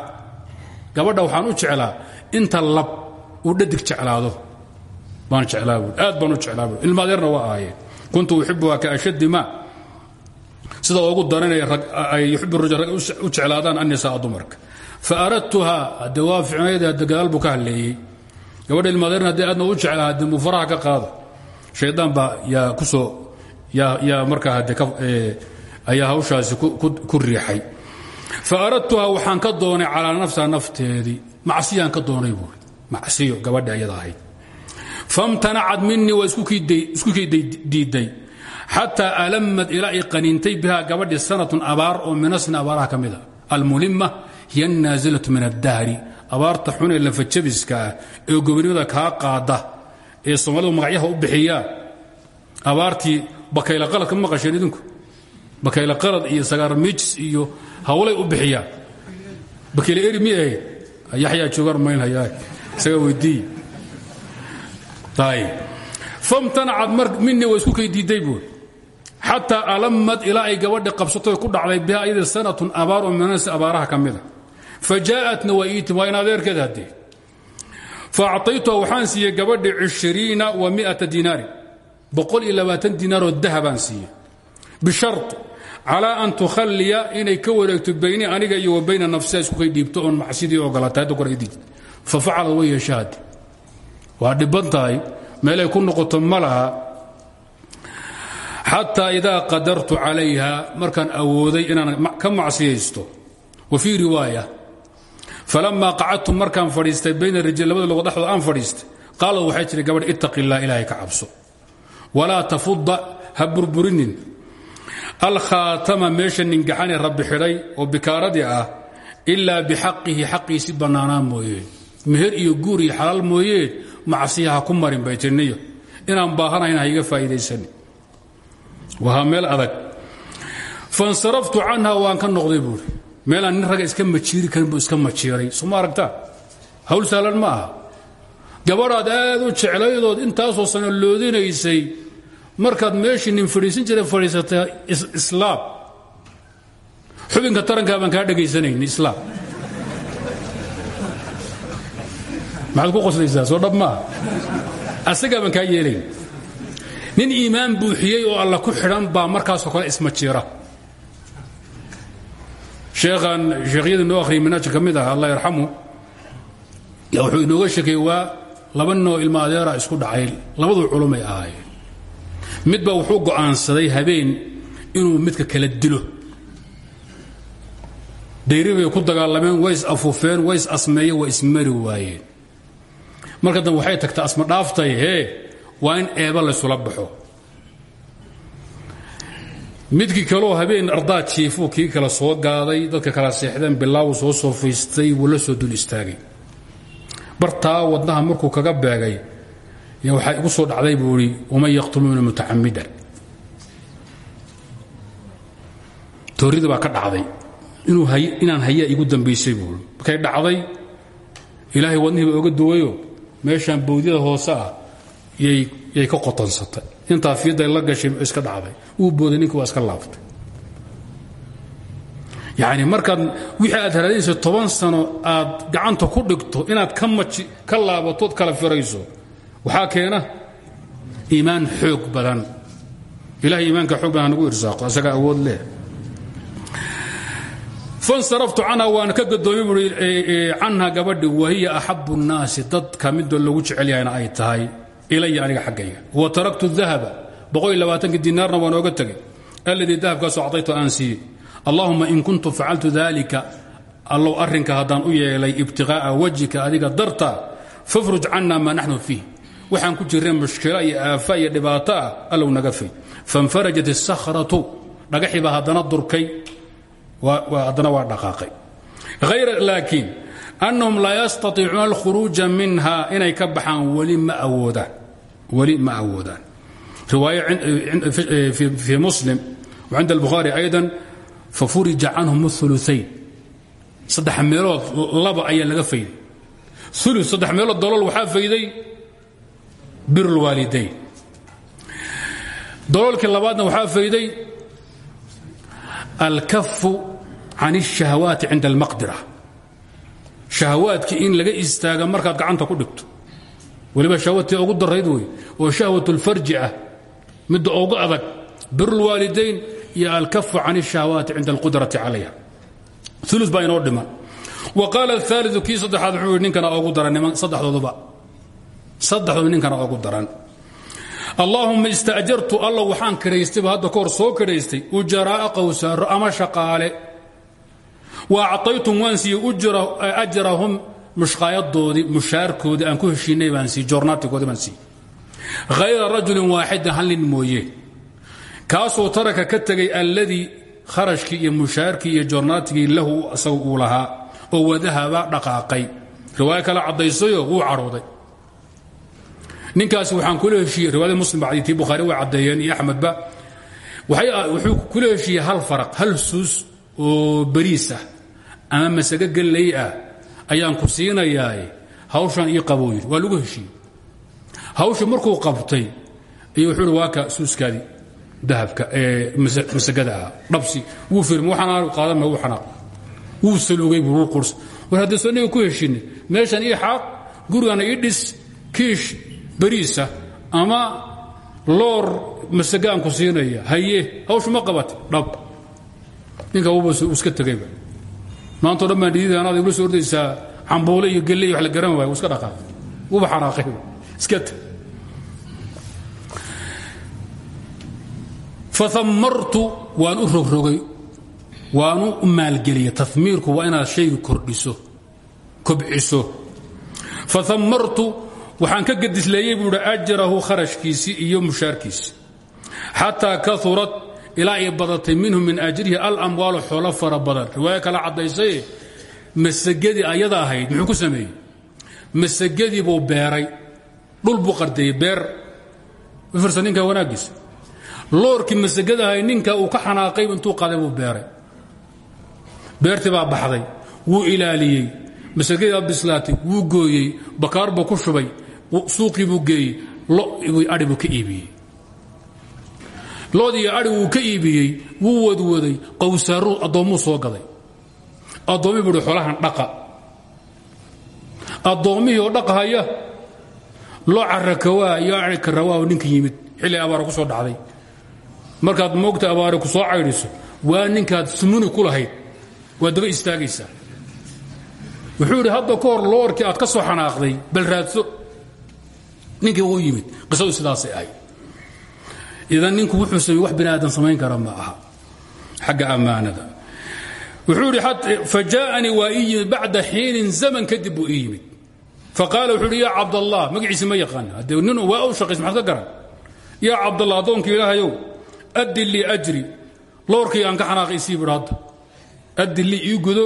gabadha waxaan u jeclaa inta lab uu dhadig jeclaado baan jeclaa buui aad baan u jeclaa buui ilmaadeerna waa ahaayeen kuntu uxibuhaa ka ashaddi maa sida ugu daranaya ay yuxibu rijal rag u jeclaadaan annisaaa dumarka fa aradtuhaa hadde waa ficnayda hadde gadaal buu ka hadleeyey gabadha ilmaadeerna haddii aadna u jeclaa hadde muu faraha ka qaado shaydaan baa yaa ku soo yaa markaa ayaa hawshaasi ku riixay. Fa aradtuhaa waxaan ka doonay calaa nafsiha nafteedii macsiyaan ka doonay buuri macsiyo gabadha ayada ahayd. Famtanacad minii isku kii diidday xataa alamad ilaa ay qaniintay bihaa sanatun abaar oo minasni abaaraha ka mida. Almulimma hiya annaasilatu min addahri. Abaarta xun ee lafajabiska ah ee gobonimada kaa qaada ee soomaalidu magacyaha u bixiyaan. Abaartii bakayla qaladka ma maqasheen idinku. Bakayla qalad iyo sagaarmiijis iyo hawlay u bixiyaan. Bakayla eri mi ahayd yaxyaa joogaan maynhayaa isaga weyddiiy ayb famtanacad minii waa isku kay diidday buuri xataa alamad ilaa ay gabadhi qabsatoy ku dhacday biha ayadii sanatun abaar oo minasi abaaraha ka mida fa jaa'atna waa ii tim waa in adeerkeed haddee fa acطaytuha waxaan siiyey gabadhi cishiriina wa miata dinaarin boqol iyo labaatan dinaaroo dahabaan siiyey bishar calaa an tukhalliya inay ka wareegto bayni aniga iyo wa bayna nafsiha isku kay dhiibto oon macsidii ogolaatay hadda kor diid fa facalad way yeesha hadde waa dhibban tahay meelay ku noqoto ma laha xataa idaa qadartu calayha falamaa qacadtu markaan fadhiistay bayna rijal labada lugood dhexdood aan fadhiistay qaalad waxay tihi gabadh ittaqi illah ilaahay ka cabso walaa tafudda ha burburinin alkhaatama meesha ningaxane rabbi xidhay oo bikaaradii ah ilaa bixaqihi xaqiisi bannaanaa mooyeen meher iyo guur iyo xalaal mooyeen macsiya ha ku marin bay tirniyo inaan baahanayn ha iga faa'iidaysanin wahaa meel adag fansaraftu canha waan ka noqday buuri meelaan nin ragga iska majiiri karin buu iska majiiray suma aragtaa? Hawl sahlan ma aha. Gabadhaad aad u jeclaydood intaasoo sano loodinaysay. Markaad meeshii nin fadhiisan jiray fadhiisatay islaam. Xubinka tarankaa baan kaa dhagaysanayn islaam. Maxaad ku qoslaysaa? Soo dhab maaha asagaa baan kaa yeelayn. Nin iimaan buuxiyey oo alla ku xidhan baa markaasoo kale ismajiira sheekhan sheekhyadii noo akhriyay minaaja ka mid ah allah yarxamu wuxuu inooga sheekay waa laba ninoo ilma adeera isku dhacay labadu culumay ahaayeen. Midba wuxuu go'aansaday habeen inuu midka kala dilo. Dayri bay ku dagaalameen way is afuufeen way is asmeeyeen way ismari waayeen. Marka dambe waxay tagtaa asma dhaaftay hee waa in eeba laysula baxo midkii kaleo habeen ardaa jiifuu kii kale soo gaaday dadka kala seexdeen bilaabu soo soofaystay wuu la soo dul istaagay. Bartaa wadnaha markuu kaga beegay y waxaa igu soo dhacday buu i waman yaqtuluuna mutacamidan tooridii baa ka dhacday. Inaan hayaa igu dambaysay buui markay dhacday ilaahay wadnihii baa oga duwayo meeshaan bawdyada hoose ah yay ka qotansatay intaa fiiday la gashay iska dhacday. Uu booday ninki iska laaftay yani markaad wixii aad haraadinaysa toban sano aad gacanta ku dhigto inaad ka maji ka laabatood kala firayso waxaa keena iimaan xoog badan. Ilahay iimaanka xoog badan nagu irsaaqo asagaa awood leh. Fansaraftu canha waan ka gadoomay buui canha gabadhi wahiya axabu الnaasi dadka midoo lagu jecel yahayna ay tahay ilaya aniga xaggayga wa taraktu dahaba bqoabaaankii dinaarna waan ooga tegay alladii dahabkaasoo cadaytu aan siiyey. Allahuma in kuntu facaltu dalika allow arrinka haddaan u yeelay ibtiqaa'a wajhika adiga darta fafruj canna maa naxnu fiih. Waxaan ku jirnay mushkila iyo aafa iyo dhibaato ah allow naga fay fainfarajat isakhratu dhagaxii baa haddana durkay. Haddana waa dhaqaaqay. Ayra laakiin annahum laa yastaiicuuna alkhuruuja minha inay ka baxaan weli ma awoodaan weli ma awoodaan riwaaye fii muslim وcinda الbukhaari ayضا fafurija canhum الثuluثayn saddex meelood laba ayaa laga fayday ulu saddex meelood dalool waxaa fayday bir اlwaalidayn daloolkii labaadna waxaa fayday alkafu can الشhahawaati cinda اlmaqdira shahwaadkii in laga istaaga markaad gacanta ku dhigto. Weliba shahwaadtii ugu darayd wey oo shahwatulfarji ah midda ugu adag birulwaalidayn iyo alkafu can ishahwaati cinda alqudrati calayha ulu baa inoo dhiman. Wa qaala aaliu kii saddexaad wuxuu ninkana ogu daran saddexdooduba. Saddexdoodu ninkana ogu daran. Allaahumma istaajartu alla waxaan kiraystayba hadda kahor soo kiraystay ujaraa'a qowsaaro ama shaqaale wa acطaytum waan siiyey ajrahum mushqaayadoodii mushaarkoodii aan ku heshiinay baan siiy joornaatigoodii baan siiyey hayra rajulin waaxidin hal nin mooye. Kaasoo taraka ka tegay alladii kharashkii iyo mushaarkii iyo joornaatigii lahu isaga uu lahaa oo wadahaba dhaqaaqay. Riwaayo kale caddaysayo wuu cadhooday ninkaasi waxaan kula heshiiyey riwaayada muslim bacdi tii bukhaari way caddeeyeen iyo axmedba wuxuu kula heshiiyey hal faraq hal suus oo bariis ah ama masago gallay ah ayaan ku siinayaaye hawshan ii qabuu yidhi waa lagu heshiiyey. Hawsha markuu qabtay iyo wuxuu ihi waa ka suuskaadii dahabka ee masagada ahaa dhabsi. Wuu waxaan qaadan ma wuu xanaaq. Wuu salugay buu qurs. War haddii soo niga ku heshinay meeshan ii xaaq gurigana ii dhis kiish bariisa ama loor masagaan ku siinaya haye hawshu ma qabata dhab. Ninka iska tegayba maantao dhan baan dhidida anaad igula soo ordaysaa cambuule iyo gelle iyo wax la garan waaya iska dhaqaaq wuba xanaaqayba iska tag. Faammartu waan u rogrogay waanu u maalgeliyey tamiirku waa inaad shayga kordhiso kobciso. Faammartu waxaan ka gadisleeyey buu hi ajrahu kharashkiisii iyo mushaarkiisi. Xataa kaurat ilaa ay badatay minhu min ajrihi alamwaalu xoolo fara badan. Riwaayo kala caddaysaye masagadii ayada ahayd muxuu ku sameeyey? Masagadii buu beeray. Dhul buu qardeeyey beer. Firsa ninka wanaaggiisa? Loorkii masagadahay ninka uu ka xanaaqay intuu qaday buu beeray. Beertii baa baxday wuu ilaaliyey masagadii baa wuu gooyey bakaar buu ku shubay suuqii buu geeyey ai buu ka iibiyey loodii ai wuu ka iibiyey wuu wadwaday qowsaaruu addoommuu soo gaday. Addoommii buu hi xolahan dhaqa. Addoommihii oo dhaqahaya loo carakawaa iyo ai karawaa ninka yimid xilli abaara ku soo dhacday. Markaad moogta abaari ku soo caydhiso waa ninkaad sumuni ku lahayd waa daba istaagaysaa. Wuxuu idhi hadda ka hor loorkii aad ka soo xanaaqday bal raadso. Ninkii uu yimid qisadu sidaasay ahayd idan ninku wuxuu samey wax bini aadan samayn kara ma aha. Xagga ammaanada. Wuxuu idhi fa jaaanii waa ii yimid bacda xiinin zaman kadib buu ii yimid. Faqaala wuxuu idhi yaa cabdallah magaciisi ma yaqaan haddee nin waa u shaqays maxaad ka garan? Yaa cabdallah addoonka ilaahayow addi lii ajri. Loorkii aan ka xanaaqay isii bui hadda addi lii ii gudo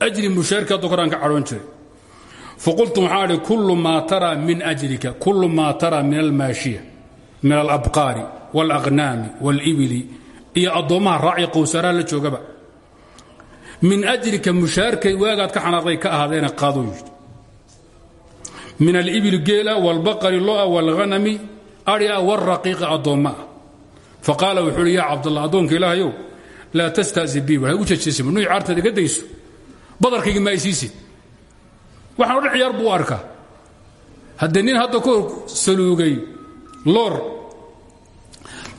ajri mushaarki haddo kor aan ka cadhoon jiray. Faqultu waxaan idhi kullu maa taraa min ajrika kullu maa taraa min almaashiya min alabqaari wاlaqnaami wاlibili iyo addoommaha raaciya qowsaaraha la joogaba min ajrika mushaarkay waagaad ka xanaaqday ka ahaadeena qaaduu yidhi min alibili geela wاlbaqari lo'a wاlhanami aria wاraqiiqi addoommaah faqaala wuxuu uhi yaa cabdallah addoonka ilaahayow laa tastasi bi waxay u jejeesima nuy caartaad iga dayso badarkaygi ma ay siisid waxaan odhan ciyaar buu u arkaa haddee nin hadda ka hor saluugay loor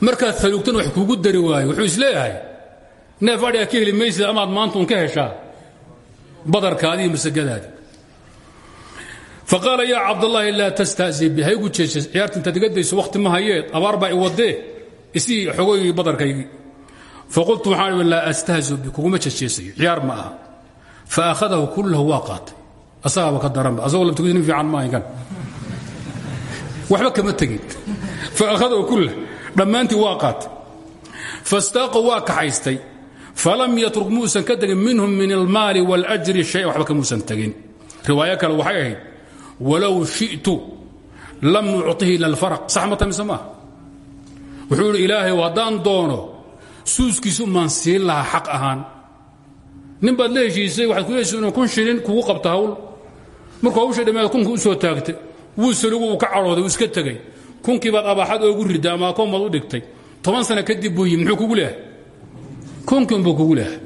markaad saluugtan wax kuugu dari waayo wuxuu is leeyahay neef adhiga ka heli maysid amaad maanta un ka heshaa badarkaadi iyo masagadaadi faqaala yaa cabdallaahi laa tastasi bi ha igu jeejees ciyaarta intaad iga dayso wakhti ma hayeed abaar baa i wadee isii xogoygii badarkaygii. Faqultu waxaan i laa astahzu bi kuguma jejeesayo ciyaar ma aha. Fa akhadahu kullahu waa qaatay. Asagaaba ka daranba asagoo labtugis nin fiican maaha kan. Waxba kama tegin. Fa akhadahu kullah dhammaantii waa qaatay. Fastaaqa waa kaxaystay. Falam yatruk muusan ka minhum min almaali waاljri shaya waxba kamuusan tegin. Riwaayo kale waxay ahayd walow shi'tu lam nucطihi ila alfaraq. Sax ma tamise maaha wuxuu idhi ilaahay doono suuskiisu maan siin lahaa xaq ahaan. Nin baad la heshiisay inuu kun shilin kugu qabta hawl. Markuu hawsha dhammeed kunka u soo taagtay wuu salugu uu ka cadhooday uu iska tegey kunkii baad abaaxad oogu riday ama akoon baad u dhigtay? Toban sana kadib buu yimi muxuu kugu leehay kunkin buu kugu leehay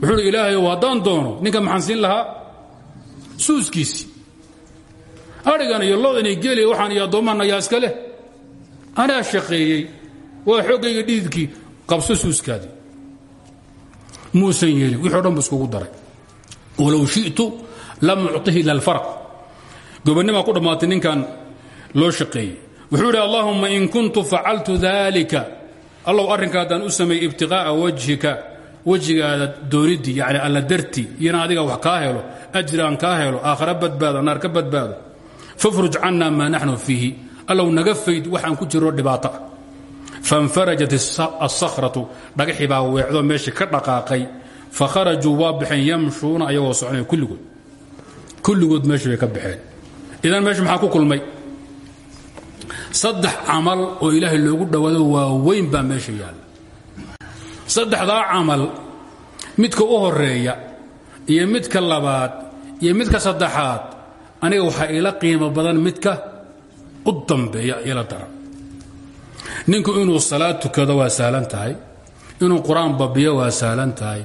wuxuu hi ilaahayow doono ninka maxaan siin lahaa? Suuskiisii iyo lodan iyo geeliya waxaan yaa iska leh. Anaa shaqeeyey waa xoggayga dhiidkii qabso suuskaadii muusan yeelin wixi o dhan daray. Walow shi'tu lam ucطihi ila alfarq. Gobonnimaa ku dhammaatay ninkan loo shaqeeyey wuxuu idhi allahumma in kuntu facaltu dalika allow arrinka haddaan u sameeyey ibtiqaa'a wajhika wejigaada doonidii yani alla darti iyona adiga wax kaa helo ajri aan kaa helo aakhara badbaado naar ka badbaado. Fafruj canna maa naxnu fiihi. Allow naga fayd ku jiro dhibaato. Ah fainfarajat asakhratu dhagaxii baa weecdo meeshii ka dhaqaaqay. Fakharajuu waa baxeen yamshuuna ayagoo kulligood. Kulligood meeshii ka baxeen. Idan meesha maxaa ku kulmay saddex camal oo ilaahay loogu dhowaado waaweyn baa meesha yaalla saddexdaa camal midka u horreeya iyo midka labaad iyo midka saddexaad aniga waxaa ila qiimo badan midka u dambeeya ila daran ninku inuu salaad tukado waa sahlan tahay inuu qur'aan babiyo waa sahlan tahay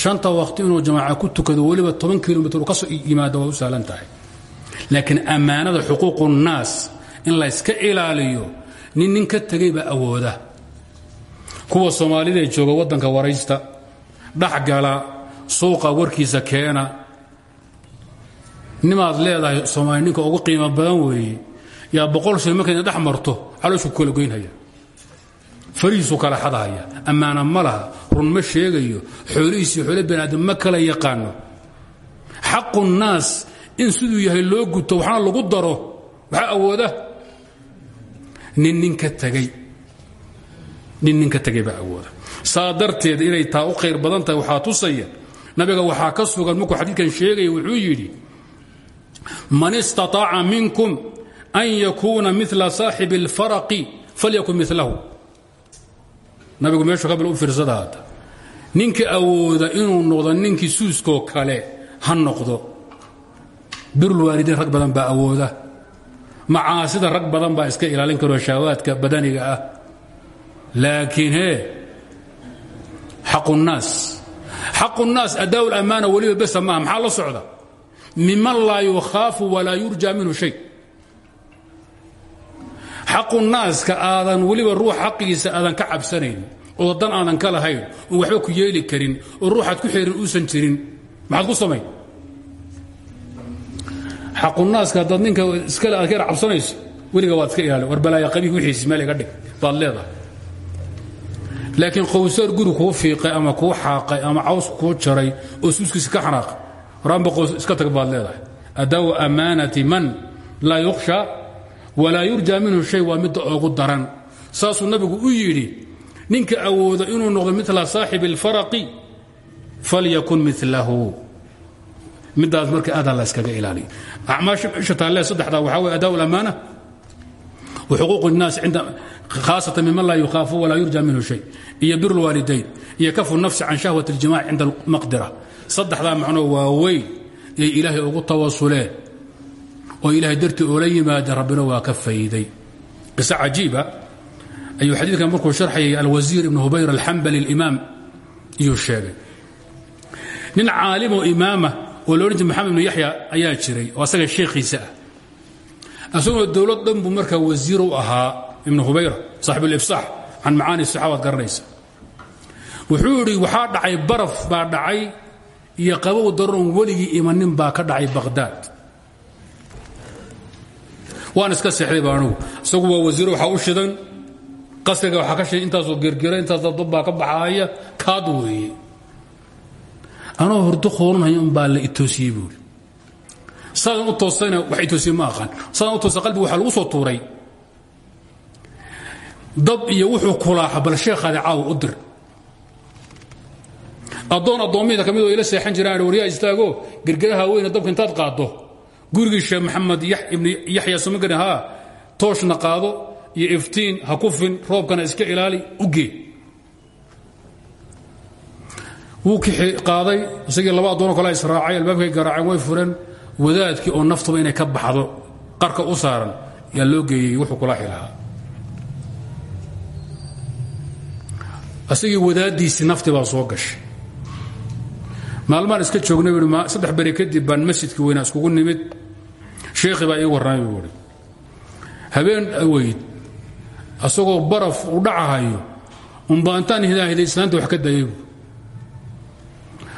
shanta waqti inuu jamaaca ku tukado weliba toban kilomitr ka soo yimaado waa u sahlan tahay. Laakiin ammaanada xuquuqu nnaas in layska ilaaliyo nin nin ka tegay baa awooda. Kuwa soomaalida jooga waddanka waraysta dhexgala suuqa warkiisa keena. Nimaad leedahay soomaali ninka ugu qiimo badan weeye yaa boqol shay markayna dhex marto calooshu ku kala goynhaya farihiisu kala xadahaya ammaana ma laha run ma sheegayo xoolihiisii xoole baniaadam ma kala yaqaano. Xaqu nnaas in siduu yahay loo guto waxna lagu daro waxaa awooda nin nin ka tegay nin nin ka tegay baa awooda. Saa darteed inay taa u khayr badan tahay waxaa tusaya nabiga waxaa ka sugan markuu xadiidkan sheegaya wuxuu yidhi man istaطaaca minkum an yakuuna mila saaxibi اlfaraqi falyakun milahu nabigu meeshu kabil u fiirsada hadda ninka awooda inuu noqdo ninkii suuskoo kale ha noqdo. Birulwaalidiin rag badan baa awooda macaasida rag badan baa iska ilaalin karo shahwaadka badaniga ah. Laakiin hee xaqu nnaas xaqu nnaas adaa lamaana weliba besa maaha maxaa la socda? Miman laa yukhaafu walaa yurja minhu shay. Xaqu naaska aadan weliba ruux xaqiisa aadan ka cabsanayn oo dan aadan ka lahayn oon waxba ku yeeli karin oo ruuxaad ku xeerin uusan jirin maxaad ku samayn xaqunaaska haddaad ninka iskale aad ka yar cabsanayso weliga waad iska ilaali war balaaya qabiih wixiisi meel iga dhig. Baad leedahay. Laakiin qowsaar guri fiiqay ama kuu xaaqay ama caws kuu jaray oo suuskiisa ka xanaaqay waraanba qows iska tag baad leedahay. Adaawu man laa yukhsha walaa yurja minhu shay waa midda oogu daran. Saasuu nabigu u yidhi ninka awooda inuu noqdo mila saaxibi اlfaraqi falyakun milahu midaas marka adaa la yskaga ilaaliyo acmaasha isha taalle saddexdaa waxaa weye adaa lamaana wa xuquuq الnaas cinda khaasatan miman laa yukhaafu walaa yurja minhu shay iyo bir اlwaalidayn iyo kafu nafsi can shahwaة اljimac cinda almaqdira saddexdaa macnoo waaweyn yay ilaahay ugu tawasuleen oo ilaahay dartii oola yimaada rabbina waa ka fayday qiso cajiiba ayuu xadiidkan markuu sharxayay alwasiir ibn hubayr alxambali اlimaam iyuu sheegay nin caalimoo imaama oo la odhan jir maxamed ibnu yaxya ayaa jiray oo asaga sheekhiisa ah. Dowlad dhan markaa wasiir u ahaa ibnu hubayra saaxib ulifsaax can macaani saxaabaad garanaysa. Wuxuu yidhi waxaa dhacay baraf baa dhacay iyo qabow daroon weligii imanin baa ka dhacay baqhdaad waan iska seexday ba anugu. Waa wasiir waxaa u shidan. Qasriga waxaa ka shidan intaasoo gergera intaas dad baa ka baxaaya. Kaad weeye anoo hurdo qoorunhaya un baa la itoosiyey buuri saadan u toostayna wax itoosiye ma aqaan. Saadan u toosta qalbiga waxaa lagu soo tuuray. Dab iyo wuxuu kulaaxa bal sheekhaadi caawa u dir. Addoon addoommihida ka oo ila seexan jiraan waryaa istaago gergeraha weyne dabka intaad qaaddo. Gurigii sheekh maxamed ibn yaxya samagari haa tooshna qaado iyo iftiin ha ku fin roobkana iska ilaali u gee wuu kixi qaaday isagii laba addoonoo kale israacay albaabkay garaaceen way fureen. Wadaadkii oo naftuba inay ka baxdo qarka u saaran yaa loo geeyey wuxuu kula xilahaa asagii wadaaddiisii nafti baa soo gashay. Maalmaan iska joognay bui saddex beri kadib baan masjidkii weynaa iskugu nimid. Sheekhi baa ii warramay buu ihi habeen aweyd asagoo baraf u dhacahayo unba intaan hidaahida islaanta wax ka dayay buu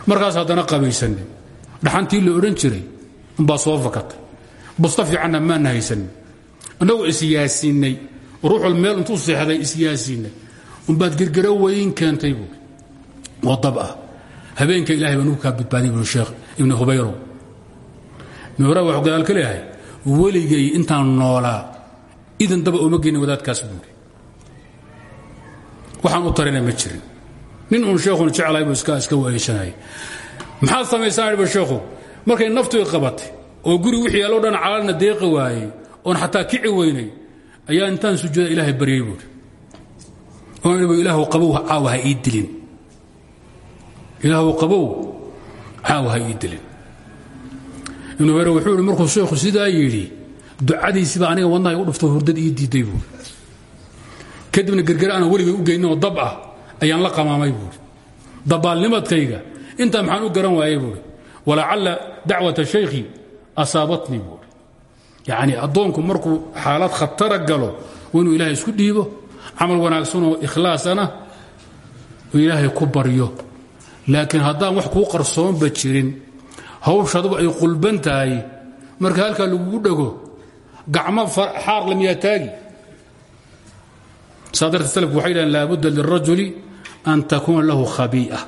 markaas haddana qabaysanay dhaxantii la odhan jiray umbaa soo fakatay busta fiicanna maana haysanin annagoo isyaasiinay ruuxul meel intuu seexday isyaasiinay umbaad gergaro weyn keentay buu. Oo dab ah. Habeenka ilahay baan ugu kaa badbaadiy buu sheekh ibnu hubayrow hubayr waxuu gadaal ka leeyahay? Weligay intaan noolaa. Idan daba uma geynin wadaadkaas buuri waxaan u tarina ma jirin nin uun sheekhun jeclahay buu iska iska waayeshanayay maxaad samaysaan idhi sheekhu markay naftu i qabatay oo guri wixii yaallo dhan calaalna deeqi waayey oon xataa kici weynay ayaa intaan sujuuda ilaahay baryay buuri oon idhi ilaahu qabow caawa ha ii dilin. Ilaahu qabow caawa ha wuxuu markuu sheekhu sidaa yidhi ducadiisiiba aniga wadnaha igu dhufto hurdad ii buuri kadibna gergere aanan u geynin oo dab ah ayaan la qamaamay buuri dabaalnimadkayga intaa maxaan u garan waayey buuri walacalla dacwata shaykhi asaabatnii buuri yacni addoonku markuu xaalad khatara galo inuu ilaahay isku dhiibo camal wanaagsanoo ikhlaasana oo ilaahay ku baryo. Laakiin haddaan wax kuu qarsoonba jirin hawshaduba ay qulban tahay marka halkaa lagugu dhego gacmo xaar lamiyaa taagi saa darteed salafku waxay dhahen laabudda lirajuli an takuuna lahu khabii'a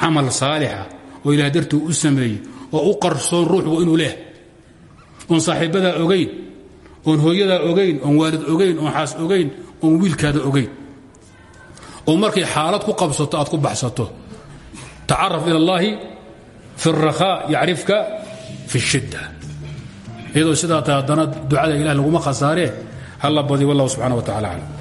camal saalixa oo ilaah dartuu u sameeyey oo u qarsoon ruuxu inuu leh oon saaxiibbadaa ogayn oon hooyadaa ogayn oon waalid ogayn oon xaas ogayn oon wiilkaada ogayn oo markay xaalad ku qabsato aad ku baxsato tacaraf ila اllahi fi الrakhaa yacrifka fi الshidda iyadoo sidaa tahay haddana ducada ilah laguma khasaaree halla badi wallah subxana wa tacala aclam